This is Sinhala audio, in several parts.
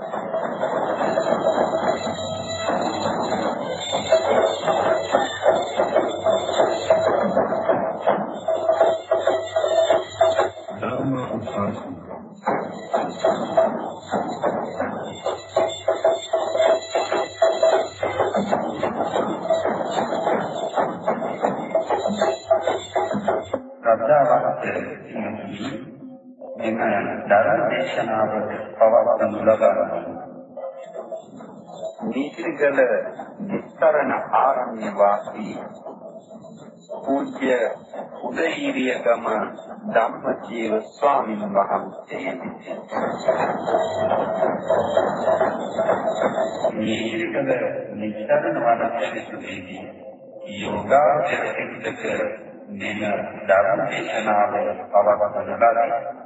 Thank you. දේශනාව පවත්වනු ලබනවා. නීතිගල විස්තරණ ආරණ්‍ය වාසී පූජ්‍ය උදේීරියගම ධම්මජීව ස්වාමීන් වහන්සේ නීතිගල විස්තරණ වඩපැතිසුදේදී යෝගාචරිතක දින ධර්ම දේශනාව පවත්වනු ලබනවා.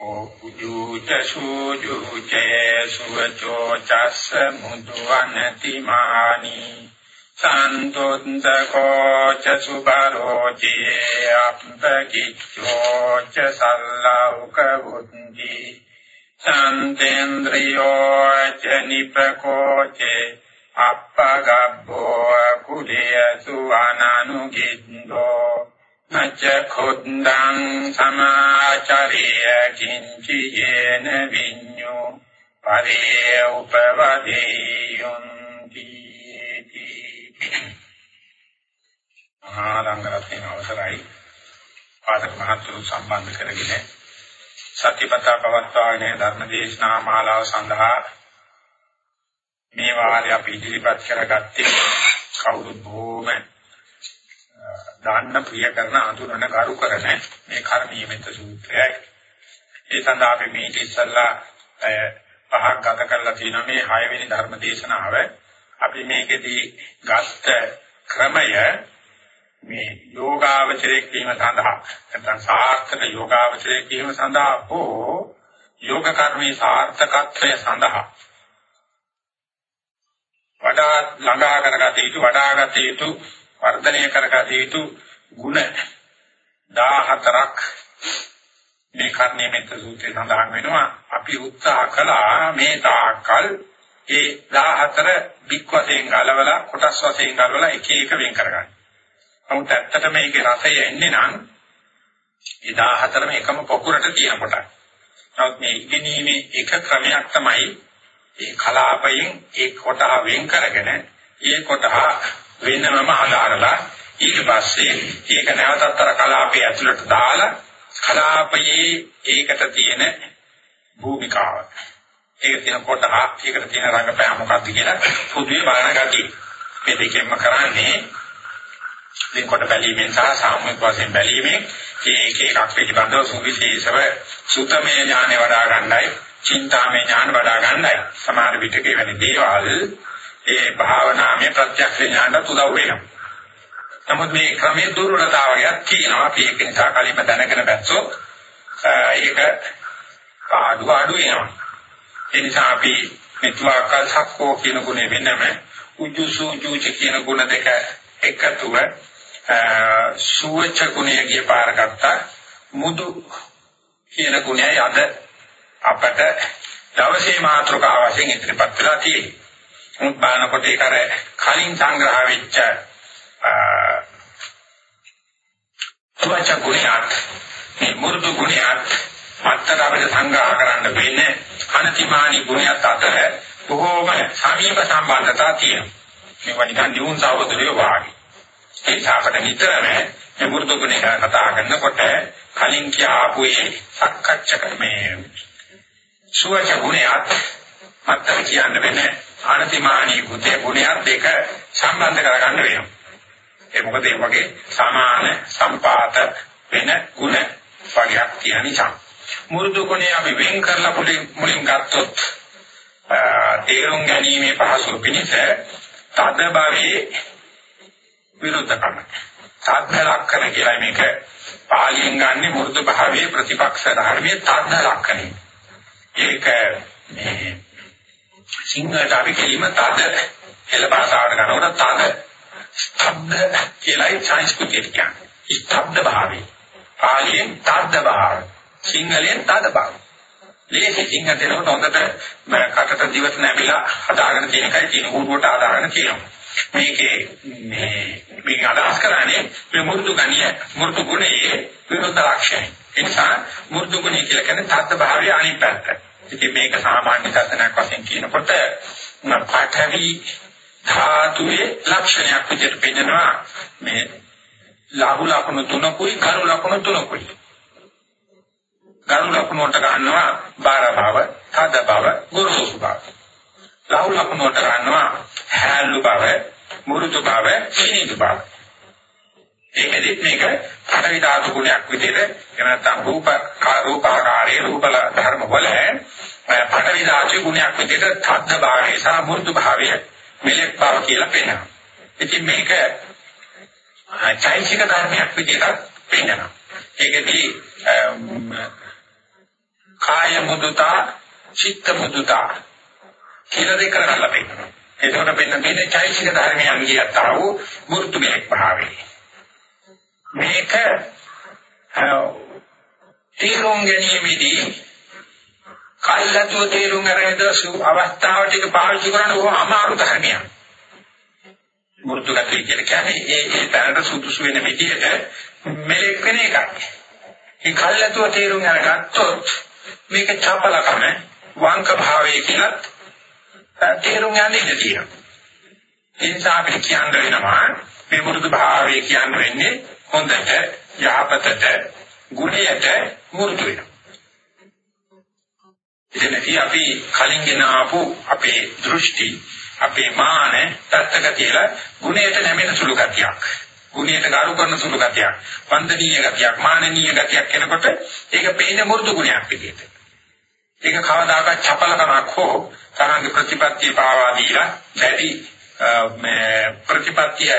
උජුච සූජුචේ සුවචෝ චස්ස මුදුවනති මානි සන්තොන්ත කෝච සුබරෝචේ අප්පකිච්ඡෝ ච සල්ලෞක වුන්ති සන්තේන්ද්‍රියෝ ච නිපකෝචේ අප්පගබ්බෝ කුලේසු අනනුගින්දෝ නච්ච khොද්දං සමාචරිය කිංචි යේන විඤ්ඤෝ පරේ උපවදේයුන්ති ආරංගරත්න අවසරයි. පාදක මහතුරු සම්බන්ධ කරගෙන සත්‍යපතා පවත්වාගෙන ධර්ම දේශනා මාලාව සඳහා මේ වාරය අපි ඉදිරිපත් කරගත්තේ කවුරුත් බොහොම දාන්න ප්‍රිය කරන අඳුරන කරු කරන මේ කර්මීය මෙත්ත සූත්‍රයයි. ඒ සඳහා අපි මේ ඉස්සල්ලා පහක් ගත කරලා තියෙන මේ 6 වෙනි ධර්ම දේශනාව අපි මේකෙදී ගත්ත ක්‍රමය මේ යෝගාවචරයේ කීම සඳහා නැත්නම් සාර්ථක යෝගාවචරයේ කීම සඳහා හෝ යෝග කර්මී සාර්ථකත්වය සඳහා වඩා ළඟා කරගත යුතු වඩාගත යුතු වර්ධනය කරගත යුතු ಗುಣ 14ක් මේ කර්ණීය මෙත්ත සූත්‍රයේ සඳහන් වෙනවා අපි උත්සාහ කළා මේ තාකල් ඒ 14 බික් වශයෙන් ගලවලා කොටස් වශයෙන් ගලවලා එක එක වෙන් කරගන්න. නමුත් ඇත්තටම මේකේ රසය එන්නේ නම් ඒ 14ම එකම පොකුරට තියෙන කොට. නමුත් මේ ඉගෙනීමේ එක ක්‍රමයක් තමයි ඒ කලාපයෙන් ඒ කොටහ වෙන් කරගෙන ඒ කොටහ වෙනමම හදාරලා ඊට පස්සේ ඒක නැවතත් අර කලාපයේ ඇතුළට දාලා කලාපයේ ඒකට තියෙන භූමිකාව. ඒක තියෙන කොටහ ඒකට තියෙන රංගපෑම මොකක්ද කියලා පොදුවේ බලන ගතිය. මේ දෙකෙන්ම කරන්නේ මේ කොට බැලීමෙන් සහ සාමූහික වශයෙන් බැලීමෙන් ඒක එකක් පිළිබඳව සුවිශේෂව සුතමේ ඥානෙ වඩා ගන්නයි චින්තාමේ ඥාන වඩා ගන්නයි. සමහර විටක වෙන දේවල් ඒ භාවනාවේ ප්‍රත්‍යක්ෂ ඥානට උදව් වෙනවා. නමුත් මේ ක්‍රමයේ දුර්වලතාවයක් තියෙනවා. අපි ඒක නිසා කලින්ම දැනගෙන බැස්සොත් ඒක පාඩු අඩු වෙනවා. ඒ නිසා අපි මෙතුආකල් සක්කෝ කියන ගුණය වෙනම උජුසු උජුච කියන ගුණ දෙක එකතුව සුවච ගුණය කිය පාර ගත්තා. මුදු කියන ගුණයයි අද අපට දවසේ මාතෘකාව වශයෙන් ඉදිරිපත් වෙලා තියෙන්නේ. මුත් බලනකොට ඒක අර කලින් සංග්‍රහ වෙච්ච තුවච ගුණයක් මේ මුරුදු ගුණයක් අත්තර අපිට සංග්‍රහ කරන්න වෙන්නේ අනතිමානී ගුණයක් අතර බොහෝම සමීප සම්බන්ධතා තියෙනවා. මේවා නිකන් දියුන් සහෝදරයෝ වාගේ. ඒ අපට නිතරම මේ මුරුදු ගුණය කතා කරනකොට කලින් කියාපු ඒ සක්කච්ඡ කර්මයේ සුවච ගුණයක් අත්තර කියන්න වෙන්නේ අනතිමානී බුතේ ගුණයක් දෙක සම්බන්ධ කරගන්න වෙනවා. ඒ මොකද ඒ වගේ සමාන සම්පාත වෙන ගුණ වර්ගයක් තියෙන නිසා. මුරුදු ගුණේ අපි වෙන් කරලා මුලින් මුලින් ගත්තොත් තේරුම් ගැනීමේ පහසු පිණිස තද භවයේ විරුද්ධකම. තද ලක්ෂණ කියලා මේක පාලියෙන් ගන්න මෘදු භාවයේ ප්‍රතිපක්ෂ ධර්මයේ තද ලක්ෂණය. ඒක මේ සිංහලට අපි කියීම තද එළ භාෂාවට ගන්නකොට තද ස්තබ්ද කියලායි සංස්කෘතියට කියන්නේ. ස්තබ්ද භාවය. පාලියෙන් තද භාවය. සිංහලෙන් තද භාවය. ලේසි සිංහ දෙනකොට හොඳට කටට දිවට නැමිලා හදාගෙන තියෙන එකයි තියෙන උරුවට හදාගෙන තියෙනවා. මේකේ මේ මේක අදහස් කරන්නේ මේ මෘදු ගණිය මෘදු ගුණයේ විරුද්ධ ලක්ෂණය. ඒ නිසා මෘදු ගුණය කියලා කියන්නේ තත්ත්ව භාවය අනිත් පැත්ත. ඉතින් මේක සාමාන්‍ය දර්ශනයක් වශයෙන් කියනකොට පාඨවි ධාතුවේ ලක්ෂණයක් විදිහට පෙන්නනවා මේ ලාහු ලකුණු තුනකුයි කරු ලකුණු තුනකුයි. ගරු ලකුණු වලට ගන්නවා බාර භව, තද භව, ගුරුසු භව. ලාහු ලකුණු වලට ගන්නවා හැලු භව, මුරුදු භව, සීනිදු භව. ඒකෙදි මේක පඩවි ධාතු ගුණයක් විදිහට එහෙම නැත්නම් රූප රූපාකාරයේ රූපල ධර්ම වල පඩවි ධාතු ගුණයක් විදිහට තද්ද භාවය සහ මුරුදු භාවය මෙලෙක් බව කියලා පෙන්නනවා. ඉතින් මේක චෛතසික ධර්මයක් විදිහට පෙන්නනවා. ඒකෙදි කාය මුදුතා, චිත්ත මුදුතා කියලා දෙක කරලා පෙන්නනවා. එතකොට පෙන්න තියෙන චෛතසික ධර්මයන් කියතා වූ මූර්තු මෙලෙක් භාවය. මේක තේරුම් ගැනීමේදී කල්ලාතුව තේරුම් අරගෙන සු අවස්ථාවට ඒක පාවිච්චි කරන්න ඕන අමාරු ධර්මයක්. මෘතු ගතිය කියන්නේ ඒ ඒ තැනට සුදුසු වෙන විදිහට මෙලෙක් වෙන එකයි. ඒ කල්ලාතුව තේරුම් අරගත්තොත් මේක චපලකම වංක භාවය කියලා තේරුම් ගන්න ඉඩ තියෙනවා. ඒ නිසා අපිට කියන්න වෙනවා මේ මෘදු භාවය කියන්න වෙන්නේ හොඳට යහපතට ගුණයට මෘදු වෙනවා. එතනදී අපි කලින් ගෙන ආපු අපේ දෘෂ්ටි අපේ මාන තත්ත්වක තියලා ගුණයට නැමෙන සුළු ගතියක්. ගුණයට ගරු කරන සුළු ගතියක්. වන්දනීය ගතියක්, මානනීය ගතියක් කෙනකොට ඒක පේන මෘදු ගුණයක් විදියට. ඒක කවදාකවත් චපලකමක් හෝ තරංග ප්‍රතිපත්තිය පාවා දීලා වැඩි මේ ප්‍රතිපත්තිය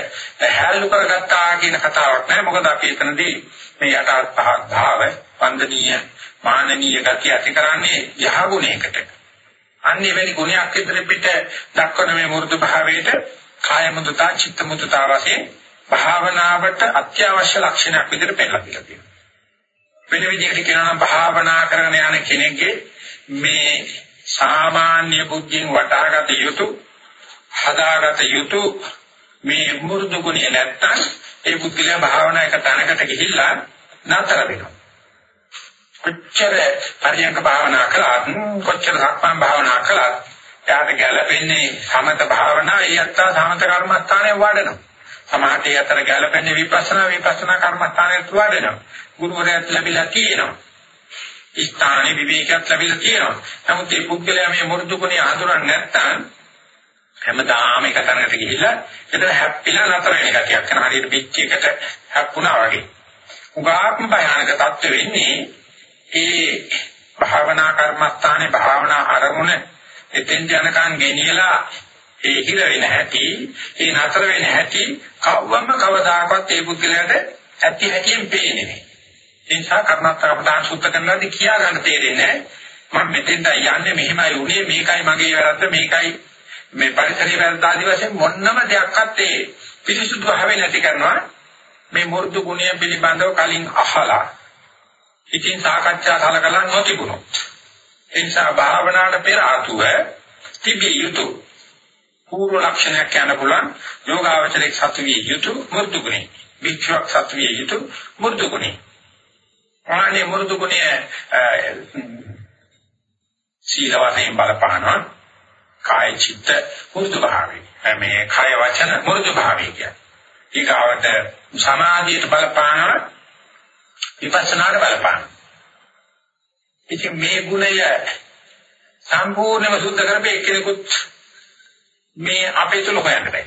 හැල්ලු කරගත්තා කියන කතාවක් නෑ. මොකද අපි එතනදී මේ යට පහක් භාව වන්දනීය මානනීය ගතිය ඇති කරන්නේ යහගුණයකට අන්නේ වෙනි ගුණයක් විතර පිට දක්වන මේ මෘදු භාවයට කාය මුදුතා චිත්ත මුදුතා වශයෙන් භාවනාවට අත්‍යවශ්‍ය ලක්ෂණයක් විදිහට පෙන්නලා තියෙනවා. වෙන විදිහකට කියනවා නම් භාවනා කරන යන කෙනෙක්ගේ මේ සාමාන්‍ය බුද්ධියෙන් වටහාගත යුතු හදාගත යුතු මේ මුරුදු ගුණය නැත්තම් ඒ බුද්ධිලා භාවනා එක තැනකට ගිහිල්ලා නතර වෙනවා. කොච්චර පරියන්ක භාවනා කළත් කොච්චර සක්මන් භාවනා කළත් යාට ගැළපෙන්නේ සමත භාවනා ඒ අත්තා සමත කර්මස්ථානයේ වඩනවා. සමාධිය අතර ගැළපෙන්නේ විපස්සනා විපස්සනා කර්මස්ථානයේ වඩනවා. ගුරුවරයාත් ලැබිලා තියෙනවා. ස්ථානේ විවේකයක් ලැබිලා තියෙනවා. නමුත් මේ පුද්ගලයා මේ මෘදු ගුණය හඳුනන්නේ නැත්නම් හැමදාම එක තැනකට ගිහිල්ලා එතන හැප්පිලා නතර වෙන ගතියක් කරන හරියට පිච් එකට හැප්පුණා වගේ. උගාත්ම භයානක තත්ත්වෙ වෙන්නේ ඒ භාවනා කර්මස්ථානේ භාවනා අරමුණ එතෙන් යනකන් ගෙනියලා ඒ හිර වෙන හැටි, ඒ නතර වෙන හැටි කවවම කවදාකවත් ඒ පුද්ගලයාට ඇති හැටියෙන් පේන්නේ නැහැ. ඒ නිසා කර්මස්ථාන ප්‍රදාන සූත්‍ර කරනවාදී කියා ගන්න තේරෙන්නේ නැහැ. මම මෙතෙන්ට යන්නේ මෙහෙමයි උනේ මේකයි මගේ වැරද්ද මේකයි මේ පරිසරයේ වැරද්ද ආදි වශයෙන් මොන්නම දෙයක්වත් ඒ පිරිසුදු භාවය නැති කරනවා. මේ මෘදු ගුණය පිළිබඳව කලින් අහලා ඉතින් සාකච්ඡා කලකලා නොතිබුණොත්. ඒ නිසා භාවනාවට පෙර ආතුව තිබිය යුතු පූර්ව ලක්ෂණයක් කියන්න පුළුවන්. යෝගාවචරයේ සත්විය යුතු මෘදු ගුණය. වික්ෂක් සත්විය යුතු මෘදු ගුණය. ආනේ මෘදු ගුණය සීල වශයෙන් බලපානවා. කාය චිත්ත මෘදු භාවය මේ කාය වචන මෘදු භාවය කියන්නේ ඊගාවට සමාධියට බලපානවා විපස්සනාට බලපානවා ඉතින් මේ ගුණය සම්පූර්ණයෙන්ම සුද්ධ කරපේ එක්කෙනෙකුත් මේ අපේ තුල හොයන්න බෑ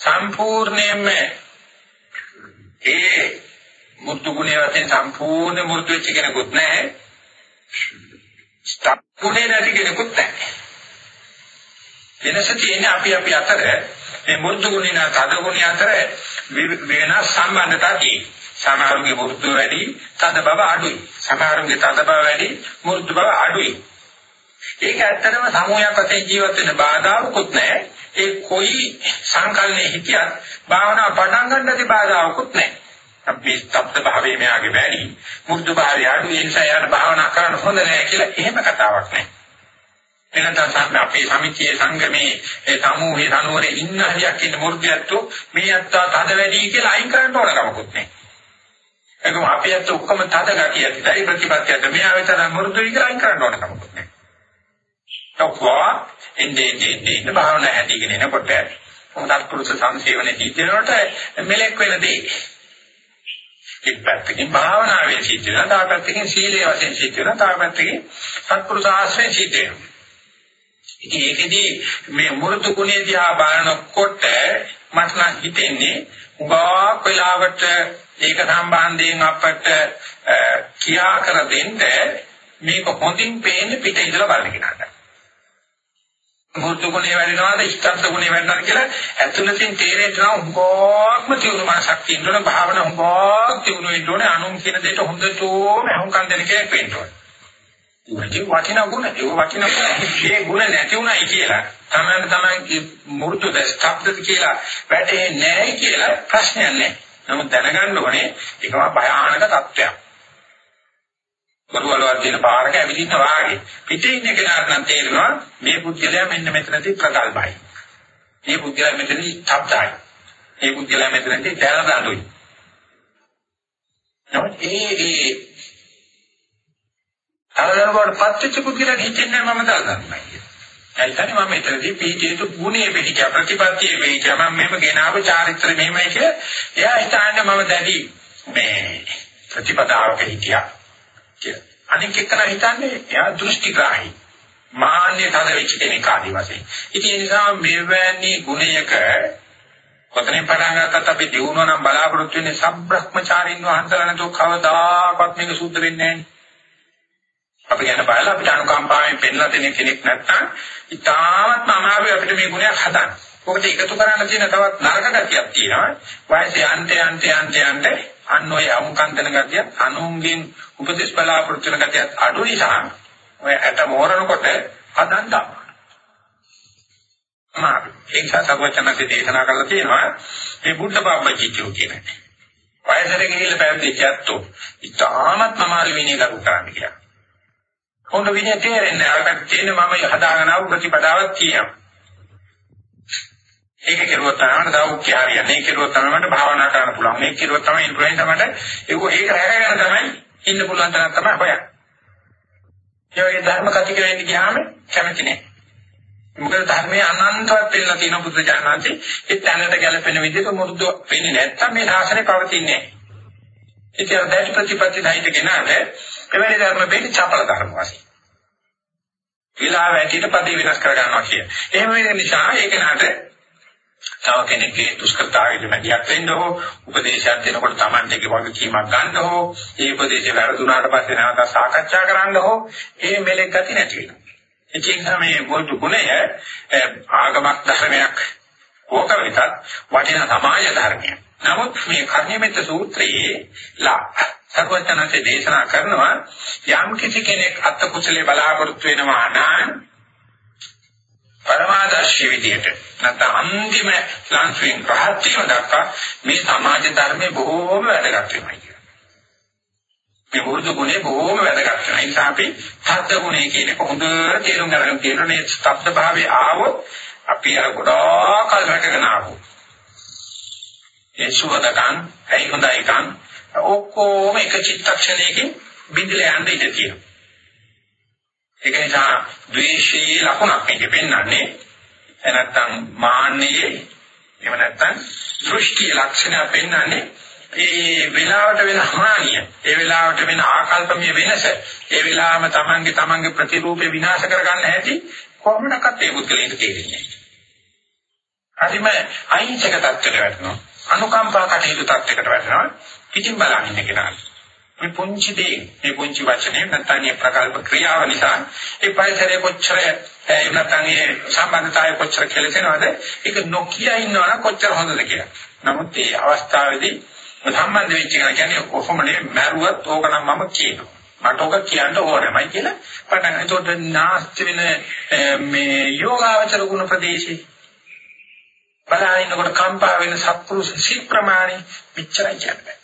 සම්පූර්ණයෙන්ම ඒ මුතු ගුණය වශයෙන් සම්පූර්ණ මුර්ධ වෙච්ච කෙනෙකුත් නැහැ. ස්ථප්ුනේ නැති කෙනෙකුත් නැහැ. වෙනස තියෙන්නේ අපි අපි අතර මේ මුරුදු ගුණින තද ගුණය අතර වෙනස් සම්බන්ධතා තියෙනවා. සමහරුගේ මුරුදු වැඩි, තද බව අඩුයි. සමහරුගේ තද බව වැඩි, මුරුදු බව අඩුයි. ඒක ඇත්තටම සමූහයක් වශයෙන් ජීවත් වෙන බාධාවකුත් නැහැ. ඒ කොයි සංකල්පනේ හිටියත් භාවනා පටන් ගන්නදී බාධාවකුත් නැහැ. අපි ස්තබ්ද භාවයේ මෙයාගේ වැඩි මුද්ද භාවය අඩු ඒ නිසා යාට භාවනා කරන්න හොඳ නැහැ කියලා එහෙම කතාවක් නැහැ. එනනම් සම්ම අපේ සමිතියේ සංගමේ ඒ සමූහයේ සනුවරේ ඉන්න හරියක් ඉන්න මුර්ධයත්තු මේ අත්තා තද වැඩි කියලා අයින් කරන්න ඕන කමකුත් නැහැ. ඒකම අපි අත්ත ඔක්කොම තද ගතිය ඇතියි ප්‍රතිපත්තියට මෙයා විතර මුර්ධ විතර අයින් කරන්න ඕන කමකුත් නැහැ. තොක්වා එන්නේ එන්නේ භාවනා හැදීගෙන එනකොට හොඳක් පුරුෂ සංසේවනේ දීතරට මෙලෙක් වෙන දෙයි. එක් පැත්තකින් භාවනාවේ සිද්ධ වෙනවා, තව පැත්තකින් සීලයේ වශයෙන් සිද්ධ වෙනවා, තව පැත්තකින් සත්පුරුෂ ආශ්‍රයෙන් සිද්ධ වෙනවා. ඉතින් ඒකෙදී මේ මුරුදු ගුණේ දිහා බලනකොට මට නම් හිතෙන්නේ උගා වෙලාවට ඒක සම්බන්ධයෙන් අපට කියා කර දෙන්න මේක හොඳින් පේන්නේ පිට ඉඳලා බලන කෙනාට. මුහුර්ත ගුණේ වැඩිනවද ඉස්තත් ගුණේ වැඩිනවද කියලා ඇතුළතින් තේරෙනවා උගෝක්ම තියුණු මාසක් තියෙනවා භාවන උගෝක් තියුණු වෙන්න ඕනේ අනුන් කියන දෙයට හොඳටම අහුම්කම් දෙන කෙනෙක් වෙන්න ඕනේ. ඒ වටිනා ගුණ ඒ වටිනා ඒ ගුණ නැති උනායි කියලා තමයි තමයි මුහුර්ත දැස්තබ්ද කියලා වැටෙන්නේ නැහැ කියලා ප්‍රශ්නයක් නැහැ. නමුත් දැනගන්න ඕනේ ඒකම භයානක තත්ත්වයක්. වරුවලවත් තියෙන පාරක ඇවිදින්න වාගේ. පිටේ ඉන්න කෙනාට නම් තේරෙනවා මේ පුද්ගලයා මෙන්න මෙතනදී ප්‍රකල්පයි. මේ පුද්ගලයා මෙතනදී ඡබ්දයි. මේ පුද්ගලයා මෙතනදී දැලදාඩුයි. නමුත් ඒ ඒ අරලවට පත්‍ච්ච පුද්ගලයා හිතන්නේ මම දැලදාන්නයි. එයිසනේ මම මෙතනදී පිටියට ගුණේ පිටිය ප්‍රතිපත්තියේ පිටිය මම මේව ගෙනාව චාරිත්‍ර මෙහෙමයි කියලා එයා හිතන්නේ මම දැඩි මේ ප්‍රතිපදාවක හිටියා. කියලා. අනික එක්කන හිතන්නේ එයා දෘෂ්ටිග්‍රාහී. මාන්නේ තද වෙච්ච කෙනෙක් ආදි වශයෙන්. ඉතින් ඒ නිසා මෙවැනි ගුණයක කොතනින් පටන් ගත්තත් අපි දිනුවා නම් බලාපොරොත්තු වෙන්නේ සබ්‍රහ්මචාරින් වහන්සලා නැතෝ කවදාකවත් මේක සුද්ධ වෙන්නේ නැහැ. අපි ගැන බලලා අපිට අනුකම්පාවෙන් පෙන්ලා දෙන කෙනෙක් නැත්නම් ඉතාමත්ම අමාරුයි අපිට මේ ගුණයක් හදන්න. මොකද එකතු කරන්න තියෙන තවත් නරක ගතියක් තියෙනවා. වයසේ අන්තේ අන්තේ අන්තේ අන්තේ අන්න ඔය අමුකන්දන ගතිය අනුන්ගෙන් උපදේශ බලාපොරොත්තු වෙන ගතිය අඩු නිසා ඔය ඇට මෝරනකොට හදන්න මා ඒක සත්‍යවචනකේ දේශනා කරලා තියෙනවා මේ බුද්ධ බබ්බචිත්‍යෝ කියන්නේ. වයසට ගිහිල්ලා පැවිදිච්ච ඇත්තෝ ඉතාමත් අමාරු විනය කරු කරන්න කියලා. හොඳ විනය තේරෙන්නේ අරකට තියෙන මම හදාගෙන ආව ප්‍රතිපදාවක් තියෙනවා. ඒක කෙරුවොත් තමයි සෞඛ්‍ය හරියන්නේ. ඒක කෙරුවොත් තමයි මට භාවනා කරන්න පුළුවන්. මේක කෙරුවොත් තමයි ඉන්ෆ්ලුවෙන්සා මට ඒක ඒක රැකගෙන තමයි ඉන්න පුළුවන් තරම් තමයි හොයන්නේ. ඒ වගේ ධර්ම කතික වෙන්න ගියාම කැමති නෑ. මොකද ධර්මයේ අනන්තවත් වෙලා තියෙන බුද්ධ ඥානanti ඒ තැනට ගැලපෙන විදිහට මුරුදු වෙන්නේ නැත්තම් මේ ශාසනය පවතින්නේ නෑ. ඒක දැඩි ප්‍රතිපත්ති ධෛර්ය කෙනාට එවැනි ධර්ම දෙන්නේ චපල ධර්ම වශයෙන්. විලාව ඇටියට පදේ වෙනස් කර ගන්නවා කිය. එහෙම වෙන නිසා ඒක නට තව කෙනෙක්ගේ දුෂ්කරතාවයකට මැදිහත් වෙන්න හෝ උපදේශයක් දෙනකොට Tamante ගේ වගකීමක් ගන්න හෝ ඒ උපදේශය වැරදුනාට පස්සේ නැවත සාකච්ඡා කරන්න හෝ ඒ මෙලෙක් ගති නැති වෙනවා. ඒ කියන්නේ මේ වොල්තු ගුණය ආගමක් ධර්මයක් කෝක වෙතත් වටිනා සමාජ ධර්මයක්. නමුත් මේ කර්ණිමෙත් සූත්‍රයේ ලා සර්වඥාන්සේ දේශනා කරනවා යම් කිසි කෙනෙක් අත් කුසලයේ බලාපොරොත්තු වෙනවා නම් පරමාදර්ශී විදියට නැත්නම් අන්තිම ලංස්වෙන් රහත් වීම දක්වා මේ සමාජ ධර්මයේ බොහෝම වැදගත් වෙනවා කියනවා. මේ බුද්ධ ගුණේ බොහෝම වැදගත් වෙනවා. ඒ නිසා අපි හත් ගුණේ කියන එක හොඳට තේරුම් ගන්න තියෙනවා. මේ ස්තබ්ද භාවයේ ආවොත් අපි අර ගොඩාක් කල් රැකගෙන ආවෝ. ඒ සුවදකන්, ඇයි හොඳයිකන් ඔක්කොම එක චිත්තක්ෂණයකින් බිඳලා යන්න ඉඩ තියෙනවා. ඒක නිසා ද්වේෂයේ ලකුණක් මේක පෙන්වන්නේ නැත්නම් මාන්නයේ එහෙම නැත්නම් දෘෂ්ටි ලක්ෂණ පෙන්වන්නේ ඒ වෙලාවට වෙන හානිය ඒ වෙලාවට වෙන ආකල්පමය වෙනස ඒ වෙලාවම තමන්ගේ තමන්ගේ ප්‍රතිරූපේ විනාශ කරගන්න හැටි කොහොමඩක්වත් ඒ පුද්ගලයාට තේරෙන්නේ නැහැ. හරිම අහිංසක තත්ත්වයකට වැටෙනවා. අනුකම්පා කටයුතු තත්ත්වයකට වැටෙනවා. ඉතින් බලන්න කෙනාට. මේ පුංචි දේ මේ පුංචි වචනේ නැත්නම් මේ ප්‍රකල්ප ක්‍රියාව නිසා ඒ පරිසරයේ කොච්චර එහෙම නැත්නම් ඒ සම්බන්ධතාවය කොච්චර කෙලසෙනවද ඒක නොකිය ඉන්නවනම් කොච්චර හොඳද කියලා. නමුත් මේ අවස්ථාවේදී සම්බන්ධ වෙච්ච එක කියන්නේ කොහොමනේ මරුවත් ඕක නම් මම කියනවා. මට ඔක කියන්න ඕනමයි කියලා පටන් එතකොට නාස්ති වෙන මේ යෝගාවචර ගුණ ප්‍රදේශේ බලහිනකොට කම්පා වෙන සත්පුරුෂ සී ප්‍රමාණි පිච්චරයි කියන්නේ.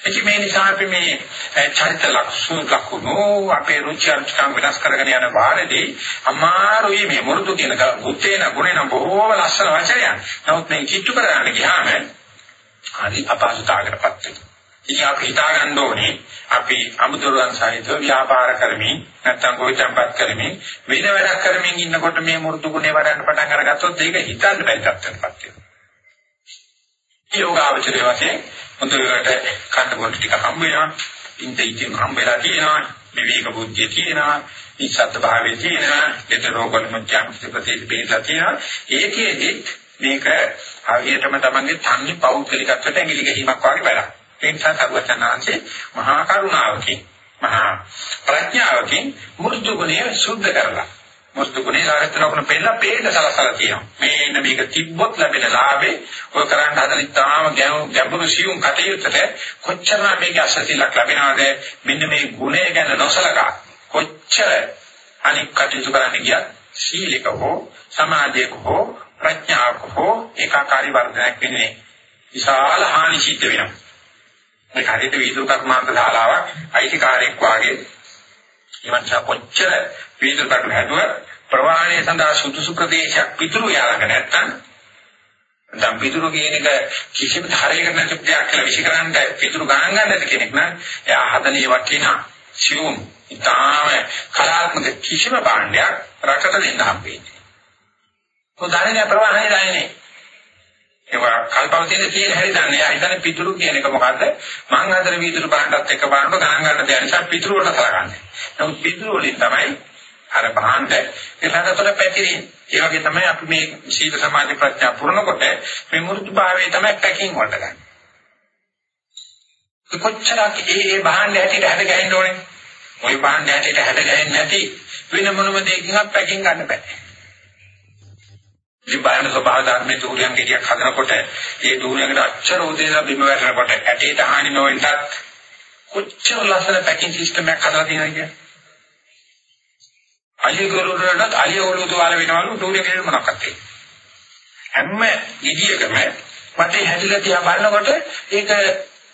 එච මේ නිසා අපි මේ චරිත ලක්ෂණ ලකුණු අපේ රුචි අරුචිකම් වෙනස් කරගෙන යන බාරදී අමාරුයි මේ මුරුදු කියන ගුත්තේන ගුණේන බොහෝම ලස්සන වචනයක්. නමුත් මේ කිට්ටු කරගන්න ගියාම හරි අපහසුතාවකටපත් වෙනවා. ඉතින් අපි හිතා ගන්න ඕනේ අපි අමුතුරුවන් සහිතව ව්‍යාපාර කරමින් නැත්නම් ගොවිතැන්පත් කරමින් වෙන වැඩක් කරමින් ඉන්නකොට මේ මුරුදු ගුණේ වඩන්න පටන් අරගත්තොත් ඒක හිතන්න බැරි තත්ත්වයකටපත් වෙනවා. යෝගාවචරයේ වශයෙන් හොඳට කන්න බොන්න ටික හම්බ වෙනවා. ඉන්ද ඉතින් හම්බ වෙලා තියෙනවා. විවේක බුද්ධිය තියෙනවා. ඉස්සත් භාවයේ තියෙනවා. දෙත රෝගවල මධ්‍යම ප්‍රතිපේලා තියෙනවා. ඒකේදී මේක හරියටම තමන්ගේ තන්නේ පෞද්ගලිකත්වයට ඇඟිලි ගැහිමක් වගේ වැඩක්. ඒ නිසා සර්වචනාංශේ මහා කරුණාවකින් මහා ප්‍රඥාවකින් මුර්ධු ගුණය සුද්ධ කරලා මුර්ධු ගුණය ආරතනකුණ පෙන්නලා පේන සලසලා තියෙනවා. මේ ඉන්න මේක තිබ්බොත් ලැබෙන ලාභේ ඔය කරන්න හදන ඉතාම ගැඹුරු සියුම් කටයුත්තට කොච්චර මේක අසසිලක් ලැබෙනවද මෙන්න මේ ගුණය ගැන නොසලකා කොච්චර අනික් කටයුතු කරන්න ගියත් සීලක හෝ සමාධියක හෝ ප්‍රඥාවක හෝ ඒකාකාරී වර්ධනයක් වෙන්නේ විශාල හානි සිද්ධ වෙනවා. මේ හරියට වීදුරු කර්මාන්ත ශාලාවක් අයිතිකාරයෙක් වාගේ එවන්ච කොච්චර වීදුරු කර්ම හැදුව ප්‍රවාහණය සඳහා සුදුසු ප්‍රදේශයක් පිටුරු යාලක නැත්තම් දැන් පිටුරු කියන එක කිසිම ධාරයකට නැති දෙයක් කියලා විශ්කරන්න පිටුරු ගණන් ගන්න නැති කෙනෙක් නම් එයා හදනේ වටිනා සියුම් ඉතාම කලාත්මක කිසිම භාණ්ඩයක් රටට දෙන්න හම්බෙන්නේ. උදාහරණයක් ප්‍රවාහණය දාන්නේ ඒවා කල්පවතින තියෙන හැටි දන්නේ. එයා හිතන්නේ පිටුරු කියන එක මොකද්ද? මං අතර විදුරු බාණ්ඩත් එක්ක බාණ්ඩ ගණන් ගන්න දෙයක් නිසා පිටුරු වලට සලකන්නේ. නමුත් පිටුරු වලින් තමයි අර බාණ්ඩ ඒකට පැතිරෙන්නේ. ඒ වගේ තමයි අපි මේ සීල සමාධි ප්‍රඥා පුරනකොට මේ මෘදු භාවයේ තමයි පැකින් වලට ගන්න. කොච්චරක් ඒ ඒ බාණ්ඩ හැටියට හැද ගහන්න ඕනේ. ওই බාණ්ඩ හැටියට හැද ගහන්නේ නැති වෙන මොනම දෙයකින්වත් පැකින් ගන්න බෑ. ඉතින් බලන ස්වභාව ධර්මයේ දූරයන් ගෙඩියක් හදනකොට ඒ දූරයකට අච්චර උදේලා බිම වැටෙනකොට ඇටේට හානි නොවෙන්නත් කොච්චර ලස්සන පැකින් සිස්ටම් එකක් හදලා තියෙනවද කියන්නේ. අලිය ගොරුරට අලිය ඔලුව තුවාල වෙනවලු දූරය ගෙඩිය මොනක්වත් ඒ. හැම ගෙඩියකම වටේ හැදිලා තියා බලනකොට ඒක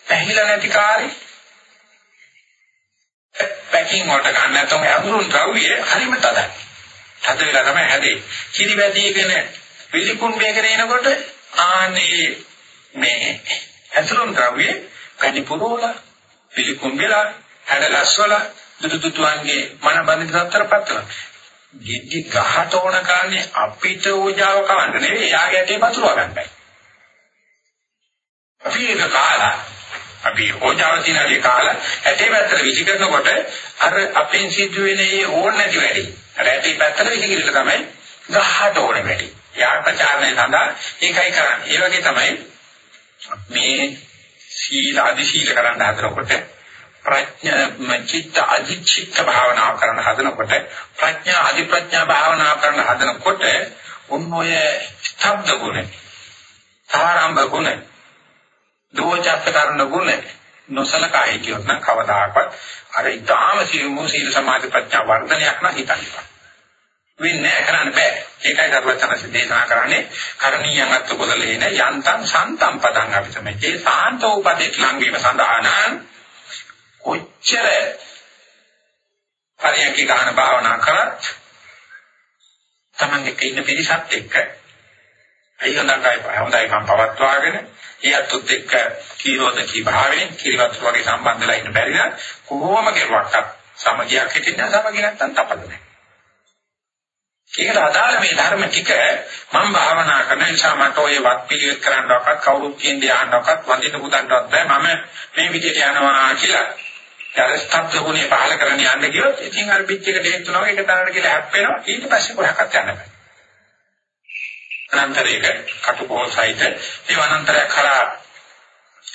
පැහිලා නැති කාරේ පැකින් වලට ගන්න නැත්නම් අඳුරුන් ද්‍රව්‍ය හරිම තදයි. තද වෙලා තමයි හැදේ. කිරි වැදීගෙන පිළිකුන් වේගන එනකොට ආනේ මේ ඇතුළුම් ද්‍රව්‍ය කණි පුරෝල පිළිකුන් වෙලා හැඩලස්වල දුදුදුතුන්ගේ මන බඳින තත්තරපත් කරනවා. ගිද්දි ගහට ඕන කාන්නේ අපිට ඕජාව කවන්න නෙවෙයි යාගේ ඇටේ පතුරව ගන්නයි. අපි ඒක කාලා අපි ඕජාව තියනදී කාලා ඇටේ පැත්තට විසි කරනකොට අර අපෙන් සිද්ධ වෙන ඒ ඕන නැති වැඩි. අර ඇටේ පැත්තට විසි කිරීම තමයි ගහට ඕන වැඩි. යාග ප්‍රචාරණය සඳහා ඒකයි කරන්නේ. ඒ වගේ තමයි මේ සීල අධි සීල කරන්න හදනකොට ප්‍රඥා චිත්ත අධි චිත්ත භාවනා කරන්න හදනකොට ප්‍රඥා අධි ප්‍රඥා භාවනා කරන්න හදනකොට උන්නෝය ස්ථබ්ද ගුණ ආරම්භ ගුණ දෝචත් කරන ගුණ නොසලකා හිටියොත් නම් කවදාකවත් අර ඊටාම සීල සමාධි ප්‍රඥා වර්ධනයක් නම් හිතන්නේ වෙන්නේ කරන්න බෑ. ඒකයි සර්වචනසේ දේශනා කරන්නේ කරණීයන් අත්ත කුසලේන යන්තම් සන්තම් පදං අපි තමයි. ඒ සාන්තෝ උපදේ ලං වීම සඳහා නම් කොච්චර පරියන්ක ගන්න භාවනා කරත් තමන්ගේ ඉන්න පිරිසත් එක්ක අයියොන්දකයි හොඳයි මම පවත්වාගෙන ඊයත්ත් එක්ක කීරෝධකී භාවයෙන් කිරිවත් වගේ සම්බන්ධලා ඉන්න බැරි නම් කොහොම කෙරුවක්වත් සමගියක් හිටින්න සමගිය නැත්තම් තපද නැහැ. ඒකට අදාළ මේ ධර්ම ටික මම භාවනා කරන නිසා මට ඔය වත් පිළිවෙත් කරන්නවක්වත් කවුරුත් කියන්නේ ආන්නවක්වත් වඳින්න පුතන්නවත් බෑ මම මේ විදිහට යනවා කියලා. ඊට ගුණේ පහල කරන්න යන්න ගියොත් ඉතින් අර පිච් එකට හේතුනවා ඒක තරකට කියලා හැප්පෙනවා ඊට පස්සේ කොහකට යන්න බෑ. අනන්තරයක කටුකොහසයිද ඒ අනන්තරයක් කරා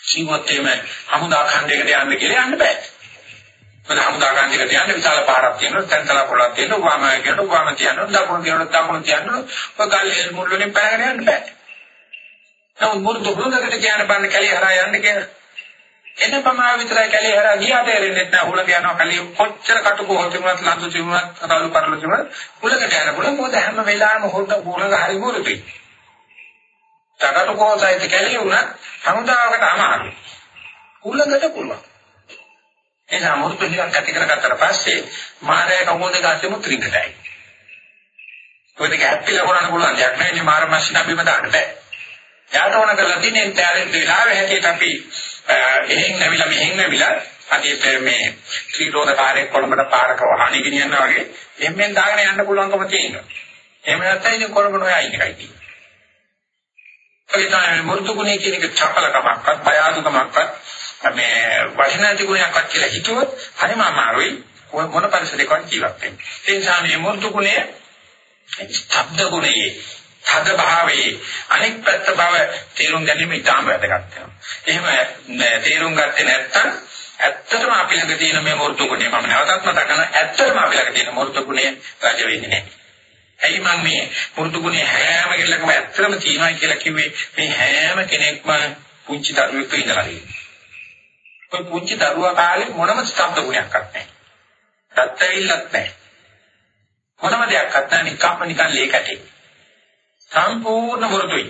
ජීවිතේම හමුදා ඛණ්ඩයකට යන්න කියලා යන්න බෑ. මොකද හමුදා ගාන්ධිකට යන්නේ විශාල පාරක් තියෙනවා, තැන්තලා පොළක් තියෙනවා, වම කියනවා, වම තියනවා, දකුණු කියනවා, දකුණු තියනවා. ඔය ගල්ලේ මුල්ලෙන් පැනගෙන යන්න බෑ. නමුත් මුරුදු හුලඟකට කියන බන්න කැලිය හරහා යන්න කියන. එන පමා විතරයි කැලිය හරහා ගියාට එරෙන්නේ නැහැ. හුලඟ යනවා කැලිය කොච්චර කටුකෝ තිබුණත් ලන්දු තිබුණත් අරලු පරලු තිබුණත් හුලඟට යන පුළුවන් මොකද හැම වෙලාවෙම හොල්ට හුලඟ හරි මුරුදුයි. තකටුකෝ සහිත කැලිය උනත් සමුදායකට අමාරුයි. හුලඟට පුළුවන්. එනිසා මුරුදු හිලක් ඇති කරගත්තට පස්සේ මාරය කවුද ගාසෙමු ත්‍රිකටයි. ඔය දෙක ඇප්පිලා කරන්න පුළුවන් දෙයක් නෙවෙයි මේ මාර මැෂින් අපි බදාන්න බෑ. යාට ඕන කරලා තියෙන තැරෙන් වෙලාවෙ හැටියට අපි එහෙන් නැවිලා මෙහෙන් නැවිලා අදීත මේ ත්‍රිරෝධකාරයේ කොළඹට පාරක වහණි ගෙනියනවා වගේ එම්ෙන් දාගෙන යන්න පුළුවන්කම තියෙනවා. එහෙම නැත්නම් ඉතින් කොළඹ නොයා ඉන්න එකයි තියෙන්නේ. ඒ තමයි මුරුතු ගුණය කියන එක චපලකමක්වත් බයාදුකමක්වත් මේ වටිනාති ගුණයක්වත් කියලා හිතුවොත් හරිම අමාරුයි. මොන පරිසරයකවත් ජීවත් වෙන්න. ඒ නිසා මේ මුරුතු ගුණය ස්ථබ්ද ගුණයේ තද භාවයේ අනෙක් පැත්ත බව තේරුම් ගැනීම ඉතාම වැදගත් වෙනවා. එහෙම තේරුම් ගත්තේ නැත්නම් ඇත්තටම අපි ළඟ තියෙන මේ මූර්ත ගුණය මම නැවතත් මතක් කරනවා ඇත්තටම අපි ළඟ තියෙන මූර්ත ගුණය රජ වෙන්නේ නැහැ. ඇයි මම මේ මූර්ත ගුණය හැම කෙනෙක්ම ඇත්තටම තියෙනවා කියලා කිව්වේ මේ හැම කෙනෙක්ම පුංචි දරුවෙක් ඉඳලා තියෙනවා. ඔය පුංචි දරුවා කාලේ මොනම ස්ථබ්ද ගුණයක් නැහැ. තත්ත්වවිල්ලක් නැහැ. මොනම දෙයක් අත්තා නිකම්ම නිකන් ලේකටේ. සම්පූර්ණ වෘතුයි.